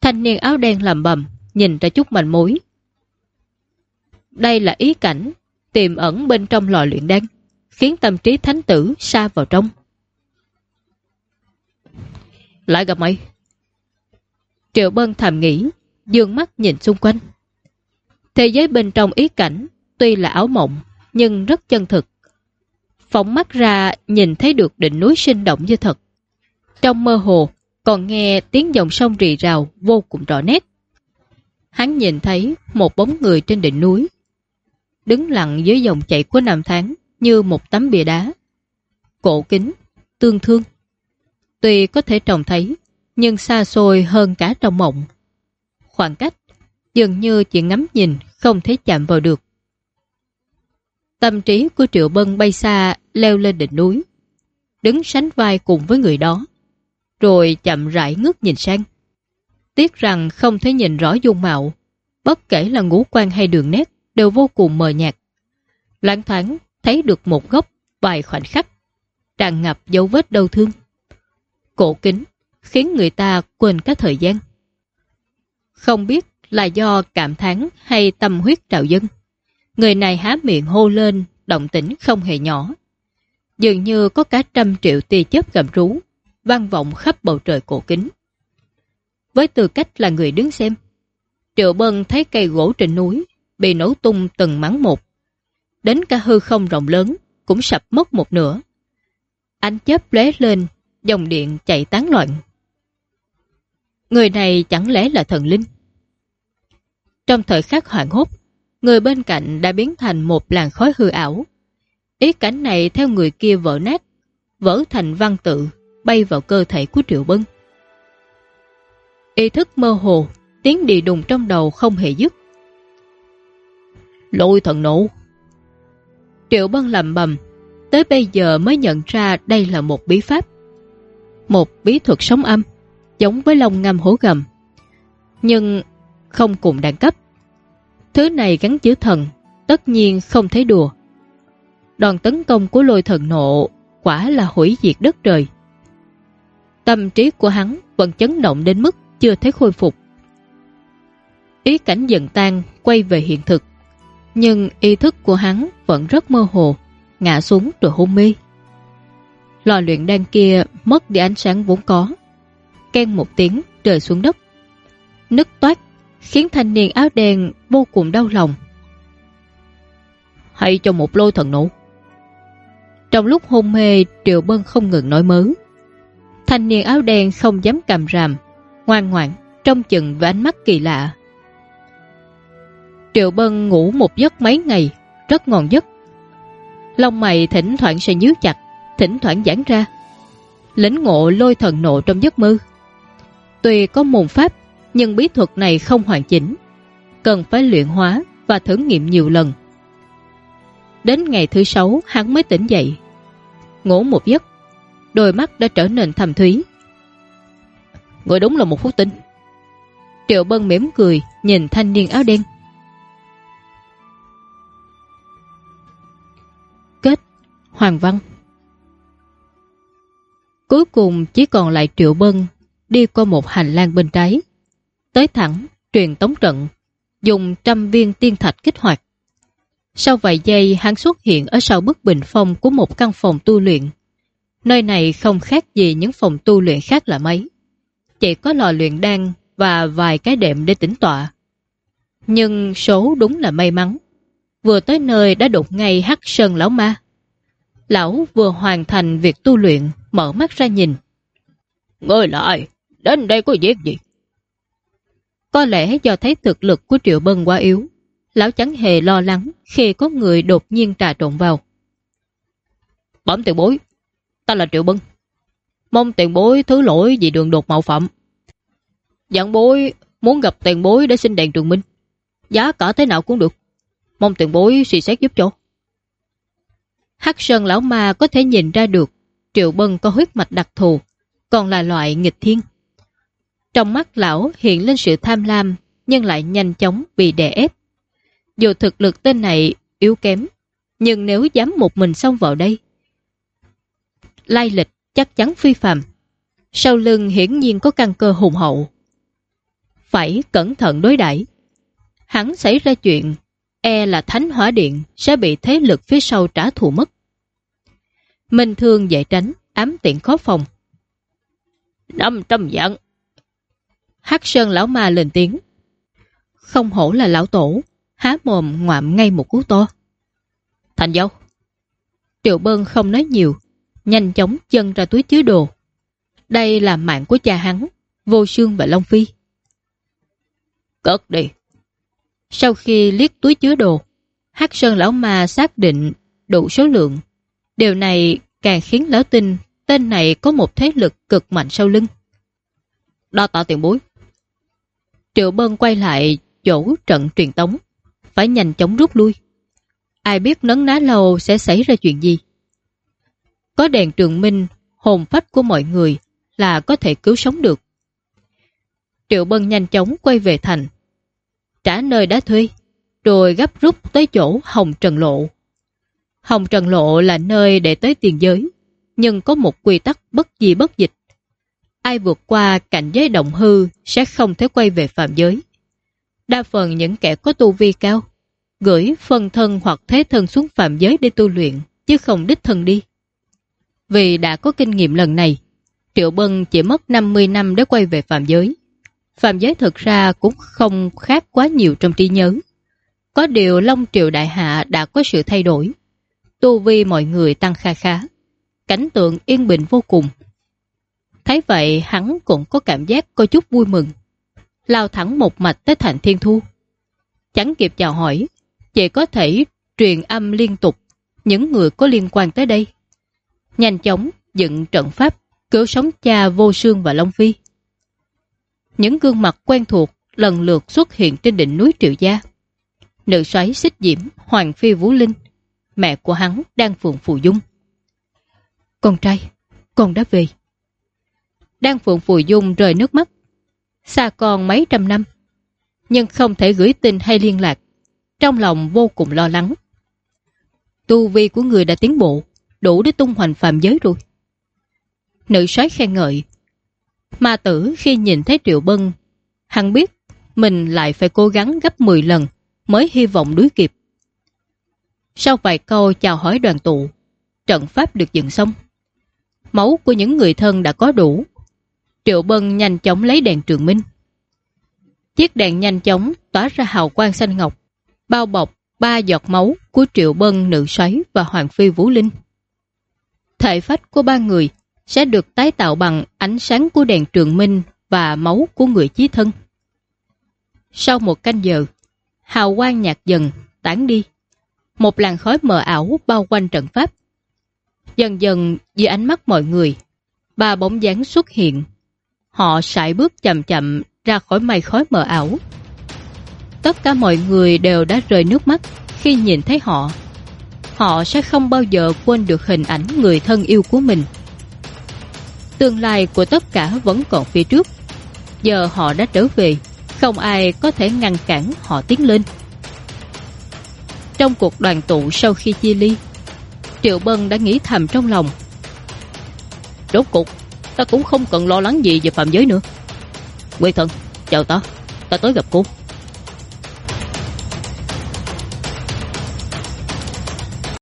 [SPEAKER 1] Thanh niên áo đen làm bầm, nhìn ra chút manh mối. Đây là ý cảnh, tiềm ẩn bên trong lò luyện đan, khiến tâm trí thánh tử xa vào trong.
[SPEAKER 2] Lại gặp mày.
[SPEAKER 1] Triệu Bân thầm nghĩ, dương mắt nhìn xung quanh. Thế giới bên trong ý cảnh, tuy là ảo mộng, nhưng rất chân thực. Phóng mắt ra nhìn thấy được đỉnh núi sinh động như thật. Trong mơ hồ, còn nghe tiếng dòng sông rì rào vô cùng rõ nét. Hắn nhìn thấy một bóng người trên đỉnh núi, đứng lặng dưới dòng chảy của năm tháng như một tấm bìa đá. Cổ kính, tương thương. Tuy có thể trông thấy, nhưng xa xôi hơn cả trong mộng. Khoảng cách, dường như chỉ ngắm nhìn, không thể chạm vào được. Tâm trí của Triệu Bân bay xa, leo lên đỉnh núi. Đứng sánh vai cùng với người đó rồi chậm rãi ngước nhìn sang. Tiếc rằng không thể nhìn rõ dung mạo, bất kể là ngũ quan hay đường nét đều vô cùng mờ nhạt. Loan thoáng thấy được một góc vài khoảnh khắc, tràn ngập dấu vết đau thương. Cổ kính khiến người ta quên cả thời gian. Không biết là do cảm thán hay tâm huyết trào dân. Người này há miệng hô lên, động tĩnh không hề nhỏ. Dường như có cả trăm triệu tia chớp gầm rú vang vọng khắp bầu trời cổ kính. Với tư cách là người đứng xem, Triệu Bân thấy cây gỗ trên núi bị nổ tung từng mắng một. Đến cả hư không rộng lớn cũng sập mất một nửa. Ánh chớp lóe lên, dòng điện chạy tán loạn. Người này chẳng lẽ là thần linh? Trong thời khắc hoảng hốt, người bên cạnh đã biến thành một làn khói hư ảo. Ý cảnh này theo người kia vỡ nát, vỡ thành văn tự bay vào cơ thể của Triệu Bân. Ý thức mơ hồ, tiếng đi đùng trong đầu không hề dứt.
[SPEAKER 2] Lôi thần nổ.
[SPEAKER 1] Triệu Bân lầm bầm, tới bây giờ mới nhận ra đây là một bí pháp. Một bí thuật sống âm, giống với lông ngâm hổ gầm. Nhưng không cùng đẳng cấp. Thứ này gắn chữ thần, tất nhiên không thấy đùa. Đoàn tấn công của lôi thần nộ quả là hủy diệt đất trời. Tâm trí của hắn vẫn chấn động đến mức chưa thấy khôi phục. Ý cảnh dần tan, quay về hiện thực. Nhưng ý thức của hắn vẫn rất mơ hồ, ngã xuống rồi hôn mê. Lò luyện đan kia mất đi ánh sáng vốn có. Ken một tiếng rơi xuống đất. Nứt toát, khiến thanh niên áo đen vô cùng đau lòng.
[SPEAKER 2] Hay cho một lôi thần nổ.
[SPEAKER 1] Trong lúc hôn mê, Triệu Bân không ngừng nói mớ. Thanh niên áo đen không dám cầm ràm, ngoan ngoãn, trong chừng và ánh mắt kỳ lạ. Triệu Bân ngủ một giấc mấy ngày, rất ngon giấc. Lông mày thỉnh thoảng sẽ nhíu chặt, thỉnh thoảng giãn ra. Lĩnh ngộ lôi thần nộ trong giấc mơ. Tuy có môn pháp, nhưng bí thuật này không hoàn chỉnh. Cần phải luyện hóa và thử nghiệm nhiều lần. Đến ngày thứ sáu hắn mới tỉnh dậy. Ngủ một giấc, đôi mắt đã trở nên thầm thúy.
[SPEAKER 2] Người đúng là một phúc tinh.
[SPEAKER 1] Triệu Bân mỉm cười, nhìn thanh niên áo đen. Kết Hoàng Văn. Cuối cùng chỉ còn lại Triệu Bân đi qua một hành lang bên trái. Tới thẳng, truyền tống trận, dùng trăm viên tiên thạch kích hoạt. Sau vài giây hắn xuất hiện ở sau bức bình phong của một căn phòng tu luyện. Nơi này không khác gì những phòng tu luyện khác là mấy. Chỉ có lò luyện đan và vài cái đệm để tĩnh tọa. Nhưng số đúng là may mắn. Vừa tới nơi đã đụng ngay hắc sơn lão ma. Lão vừa hoàn thành việc tu luyện, mở mắt ra nhìn.
[SPEAKER 2] Ngươi lại, đến đây có việc gì?
[SPEAKER 1] Có lẽ do thấy thực lực của Triệu Bân quá yếu, lão chẳng hề lo lắng khi có người đột nhiên trà trộn vào.
[SPEAKER 2] Bấm tiền bối, ta là Triệu Bân. Mong tiền bối thứ lỗi vì đường đột mạo phạm. Dặn bối muốn gặp tiền bối để xin đèn trường minh. Giá cả thế nào cũng được. Mong tiền bối suy xét giúp cho.
[SPEAKER 1] Hắc Sơn Lão Ma có thể nhìn ra được Triệu Bân có huyết mạch đặc thù, còn là loại nghịch thiên. Trong mắt lão hiện lên sự tham lam, nhưng lại nhanh chóng bị đè ép. Dù thực lực tên này yếu kém, nhưng nếu dám một mình xông vào đây, lai lịch chắc chắn phi phàm. Sau lưng hiển nhiên có căn cơ hùng hậu. Phải cẩn thận đối đãi Hắn xảy ra chuyện, e là thánh hỏa điện sẽ bị thế lực phía sau trả thù mất. Minh thương dễ tránh, ám tiện khó phòng.
[SPEAKER 2] 500 vạn.
[SPEAKER 1] Hắc Sơn lão ma lên tiếng. Không hổ là lão tổ, há mồm ngoạm ngay một cú to.
[SPEAKER 2] Thành dâu.
[SPEAKER 1] Triệu Bân không nói nhiều, nhanh chóng chân ra túi chứa đồ. Đây là mạng của cha hắn, Vô Sương và Long Phi.
[SPEAKER 2] Cất đi.
[SPEAKER 1] Sau khi liếc túi chứa đồ, Hắc Sơn lão ma xác định đủ số lượng. Điều này càng khiến lão tin tên này có một thế lực cực mạnh sau lưng.
[SPEAKER 2] Đo tạ tiền bối.
[SPEAKER 1] Triệu Bân quay lại chỗ trận truyền tống, phải nhanh chóng rút lui. Ai biết nấn ná lâu sẽ xảy ra chuyện gì. Có đèn trường minh, hồn phách của mọi người là có thể cứu sống được. Triệu Bân nhanh chóng quay về thành, trả nơi đã thuê, rồi gấp rút tới chỗ Hồng Trần Lộ. Hồng Trần Lộ là nơi để tới tiền giới, nhưng có một quy tắc bất di bất dịch. Ai vượt qua cảnh giới động hư sẽ không thể quay về phạm giới. Đa phần những kẻ có tu vi cao, gửi phân thân hoặc thế thân xuống phạm giới để tu luyện, chứ không đích thân đi. Vì đã có kinh nghiệm lần này, Triệu Bân chỉ mất 50 năm để quay về phạm giới. Phạm giới thực ra cũng không khác quá nhiều trong trí nhớ. Có điều Long Triệu Đại Hạ đã có sự thay đổi. Tu vi mọi người tăng kha khá. Cảnh tượng yên bình vô cùng. Thấy vậy hắn cũng có cảm giác có chút vui mừng. Lao thẳng một mạch tới thành thiên thu. Chẳng kịp chào hỏi, chỉ có thể truyền âm liên tục những người có liên quan tới đây. Nhanh chóng dựng trận pháp cứu sống cha vô sương và Long Phi. Những gương mặt quen thuộc lần lượt xuất hiện trên đỉnh núi Triệu Gia. Nữ xoáy xích diễm Hoàng Phi Vũ Linh, mẹ của hắn đang phượng phù dung. Con trai, con đã về. Đang phượng phù dung rời nước mắt. Xa con mấy trăm năm, nhưng không thể gửi tin hay liên lạc. Trong lòng vô cùng lo lắng. Tu vi của người đã tiến bộ, đủ để tung hoành phạm giới rồi. Nữ soái khen ngợi. Ma tử khi nhìn thấy Triệu Bân, hắn biết mình lại phải cố gắng gấp 10 lần mới hy vọng đuối kịp. Sau vài câu chào hỏi đoàn tụ, trận pháp được dựng xong. Máu của những người thân đã có đủ. Triệu Bân nhanh chóng lấy đèn trường minh. Chiếc đèn nhanh chóng tỏa ra hào quang xanh ngọc, bao bọc ba giọt máu của Triệu Bân nữ xoáy và Hoàng Phi Vũ Linh. Thể phách của ba người sẽ được tái tạo bằng ánh sáng của đèn trường minh và máu của người chí thân. Sau một canh giờ, hào quang nhạt dần, tán đi. Một làn khói mờ ảo bao quanh trận pháp. Dần dần dưới ánh mắt mọi người, ba bóng dáng xuất hiện. Họ sải bước chậm chậm ra khỏi mây khói mờ ảo. Tất cả mọi người đều đã rơi nước mắt khi nhìn thấy họ. Họ sẽ không bao giờ quên được hình ảnh người thân yêu của mình. Tương lai của tất cả vẫn còn phía trước. Giờ họ đã trở về, không ai có thể ngăn cản họ tiến lên. Trong cuộc đoàn tụ sau khi chia ly,
[SPEAKER 3] Triệu Bân đã nghĩ thầm trong lòng.
[SPEAKER 1] Rốt cuộc, ta cũng không cần lo lắng gì về phạm giới nữa. Quê thần, chào ta, ta tới gặp cô.